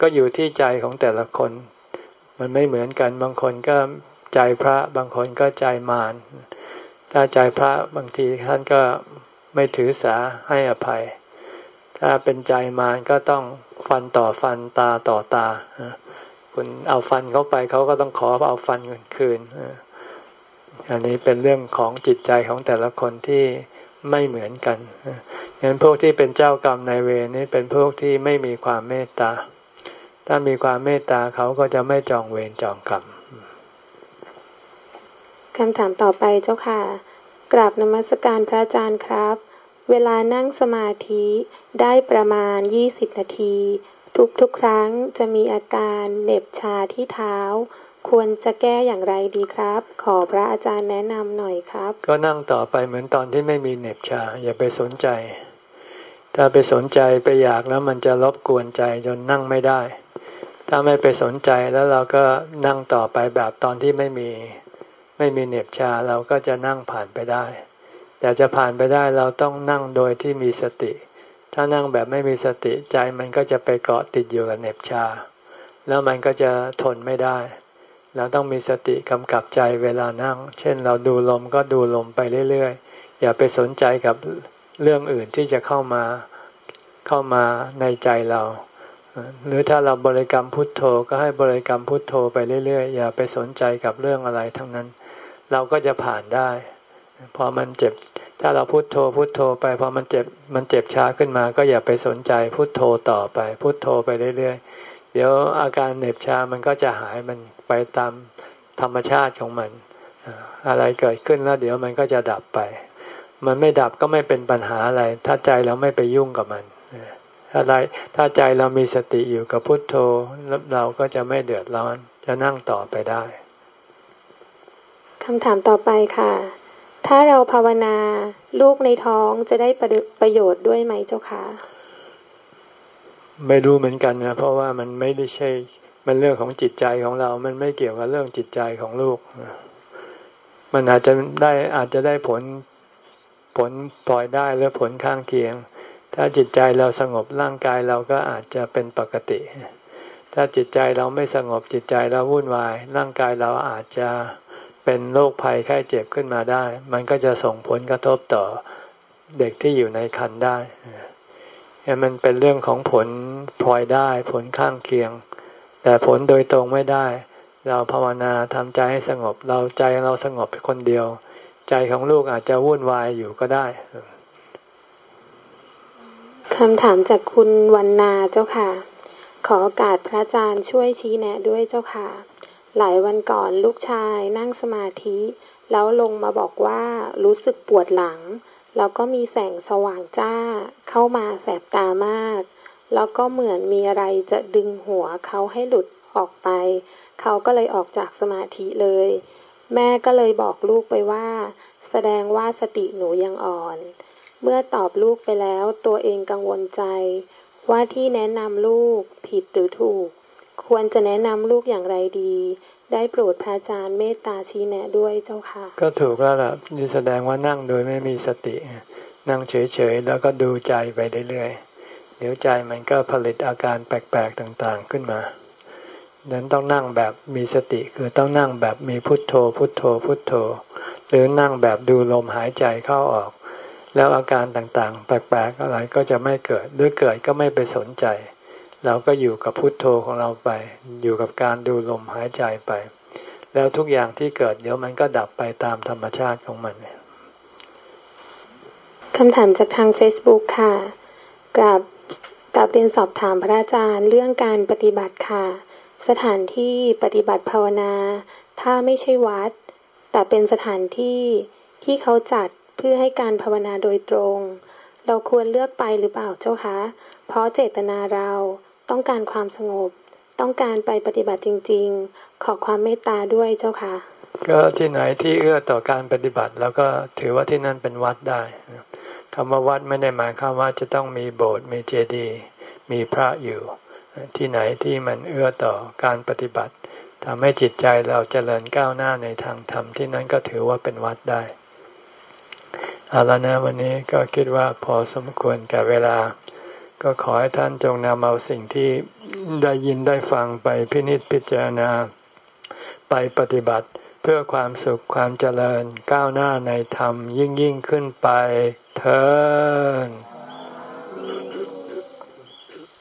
ก็อยู่ที่ใจของแต่ละคน มันไม่เหมือนกันบางคนก็ใจพระบางคนก็ใจมารถ้าใจพระบางทีท่านก็ไม่ถือสาให้อภัย ถ้าเป็นใจมารก็ต้องฟันต่อฟันตาต่อตาคุณเอาฟันเขาไปเขาก็ต้องขอเอาฟันคืน อันนี้เป็นเรื่องของจิตใจของแต่ละคนที่ไม่เหมือนกันงั้นพวกที่เป็นเจ้ากรรมนายเวรนี่เป็นพวกที่ไม่มีความเมตตา ถ้ามีความเมตตาเขาก็จะไม่จองเวรจองกรรมคำถามต่อไปเจ้าค่ะ กราบนมัสการพระอาจารย์ครับ เวลานั่งสมาธิได้ประมาณยี่สิบนาที ทุกๆครั้งจะมีอาการเหน็บชาที่เท้า ควรจะแก้อย่างไรดีครับ ขอพระอาจารย์แนะนำหน่อยครับ ก็นั่งต่อไปเหมือนตอนที่ไม่มีเน็บชา อย่าไปสนใจ ถ้าไปสนใจไปอยากแล้วมันจะรบกวนใจจนนั่งไม่ได้ ถ้าไม่ไปสนใจแล้วเราก็นั่งต่อไปแบบตอนที่ไม่มีไม่มีเหน็บชาเราก็จะนั่งผ่านไปได้แต่จะผ่านไปได้เราต้องนั่งโดยที่มีสติ ถ้านั่งแบบไม่มีสติใจมันก็จะไปเกาะติดอยู่กับเหน็บชา แล้วมันก็จะทนไม่ได้ เราต้องมีสติกำกับใจเวลานั่ง เช่นเราดูลมก็ดูลมไปเรื่อยๆ อย่าไปสนใจกับเรื่องอื่นที่จะเข้ามาเข้ามาในใจเรา หรือถ้าเราบริกรรมพุทโธก็ให้บริกรรมพุทโธไปเรื่อยๆ อย่าไปสนใจกับเรื่องอะไรทั้งนั้น เราก็จะผ่านได้ พอมันเจ็บ ถ้าเราพุทโธพุทโธไป พอมันเจ็บมันเจ็บช้าขึ้นมา ก็อย่าไปสนใจพุทโธต่อไป พุทโธไปเรื่อยๆ ดี๋ยวอาการเหน็บชามันก็จะหายมันไปตามธรรมชาติของมัน อะไรเกิดขึ้นแล้ว เดี๋ยวมันก็จะดับไป มันไม่ดับก็ไม่เป็นปัญหาอะไร ถ้าใจเราไม่ไปยุ่งกับมันถ้าไรถ้าใจเรามีสติอยู่กับพุทโธเราก็จะไม่เดือดร้อน จะนั่งต่อไปได้คำถามต่อไปค่ะ ถ้าเราภาวนาลูกในท้องจะได้ประโยชน์ด้วยไหมเจ้าคะ ไม่รู้เหมือนกันนะเพราะว่ามันไม่ได้ใช่มันเรื่องของจิตใจของเรา มันไม่เกี่ยวกับเรื่องจิตใจของลูก มันอาจจะได้อาจจะได้ผลผลปล่อยได้หรือผลข้างเคียง ถ้าจิตใจเราสงบร่างกายเราก็อาจจะเป็นปกติ ถ้าจิตใจเราไม่สงบจิตใจเราวุ่นวาย ร่างกายเราอาจจะเป็นโรคภัยไข้เจ็บขึ้นมาได้ มันก็จะส่งผลกระทบต่อเด็กที่อยู่ในคันได้ มันเป็นเรื่องของผลพลอยได้ผลข้างเคียง แต่ผลโดยตรงไม่ได้ เราภาวนาทำใจให้สงบ เราใจเราสงบคนเดียว ใจของลูกอาจจะวุ่นวายอยู่ก็ได้คำถามจากคุณวันนาเจ้าค่ะ ขอโอกาสพระอาจารย์ช่วยชี้แนะด้วยเจ้าค่ะ หลายวันก่อนลูกชายนั่งสมาธิ แล้วลงมาบอกว่ารู้สึกปวดหลัง แล้วก็มีแสงสว่างจ้า เข้ามาแสบตามาก แล้วก็เหมือนมีอะไรจะดึงหัวเขาให้หลุดออกไป เขาก็เลยออกจากสมาธิเลย แม่ก็เลยบอกลูกไปว่า แสดงว่าสติหนูยังอ่อน เมื่อตอบลูกไปแล้วตัวเองกังวลใจ ว่าที่แนะนำลูกผิดหรือถูก ควรจะแนะนำลูกอย่างไรดีได้โปรดพระอาจารย์เมตตาชี้แนะด้วยเจ้าค่ะ ก็ถูกแล้วล่ะนี่แสดงว่านั่งโดยไม่มีสติ นั่งเฉยๆแล้วก็ดูใจไปเรื่อยๆเดี๋ยวใจมันก็ผลิตอาการแปลกๆต่างๆขึ้นมาดังนั้นต้องนั่งแบบมีสติคือต้องนั่งแบบมีพุทโธ พุทโธ พุทโธ หรือนั่งแบบดูลมหายใจเข้าออก แล้วอาการต่างๆ แปลกๆอะไรก็จะไม่เกิดหรือเกิดก็ไม่ไปสนใจ เราก็อยู่กับพุทโธของเราไป อยู่กับการดูลมหายใจไป แล้วทุกอย่างที่เกิดเดี๋ยวมันก็ดับไปตามธรรมชาติของมัน คำถามจากทาง Facebook ค่ะกับกลับเรียนสอบถามพระอาจารย์เรื่องการปฏิบัติค่ะ สถานที่ปฏิบัติภาวนา ถ้าไม่ใช่วัด แต่เป็นสถานที่ที่เขาจัดเพื่อให้การภาวนาโดยตรง เราควรเลือกไปหรือเปล่าเจ้าคะ เพราะเจตนาเราต้องการความสงบ ต้องการไปปฏิบัติจริง ๆ ขอความเมตตาด้วยเจ้าคะก็ที่ไหนที่เอื้อต่อการปฏิบัติ แล้วก็ถือว่าที่นั่นเป็นวัดได้ำว่าวัดไม่ได้หมายความว่าจะต้องมีโบสถ์มีเจดีย์มีพระอยู่ ที่ไหนที่มันเอื้อต่อการปฏิบัติทำให้จิตใจเราเจริญก้าวหน้าในทางธรรมที่นั้นก็ถือว่าเป็นวัดได้เอาละนะวันนี้ก็คิดว่าพอสมควรแก่เวลา ก็ขอให้ท่านจงนำเอาสิ่งที่ได้ยินได้ฟังไปพินิจพิจารณา ไปปฏิบัติเพื่อความสุขความเจริญก้าวหน้าในธรรมยิ่งยิ่งขึ้นไป เถิด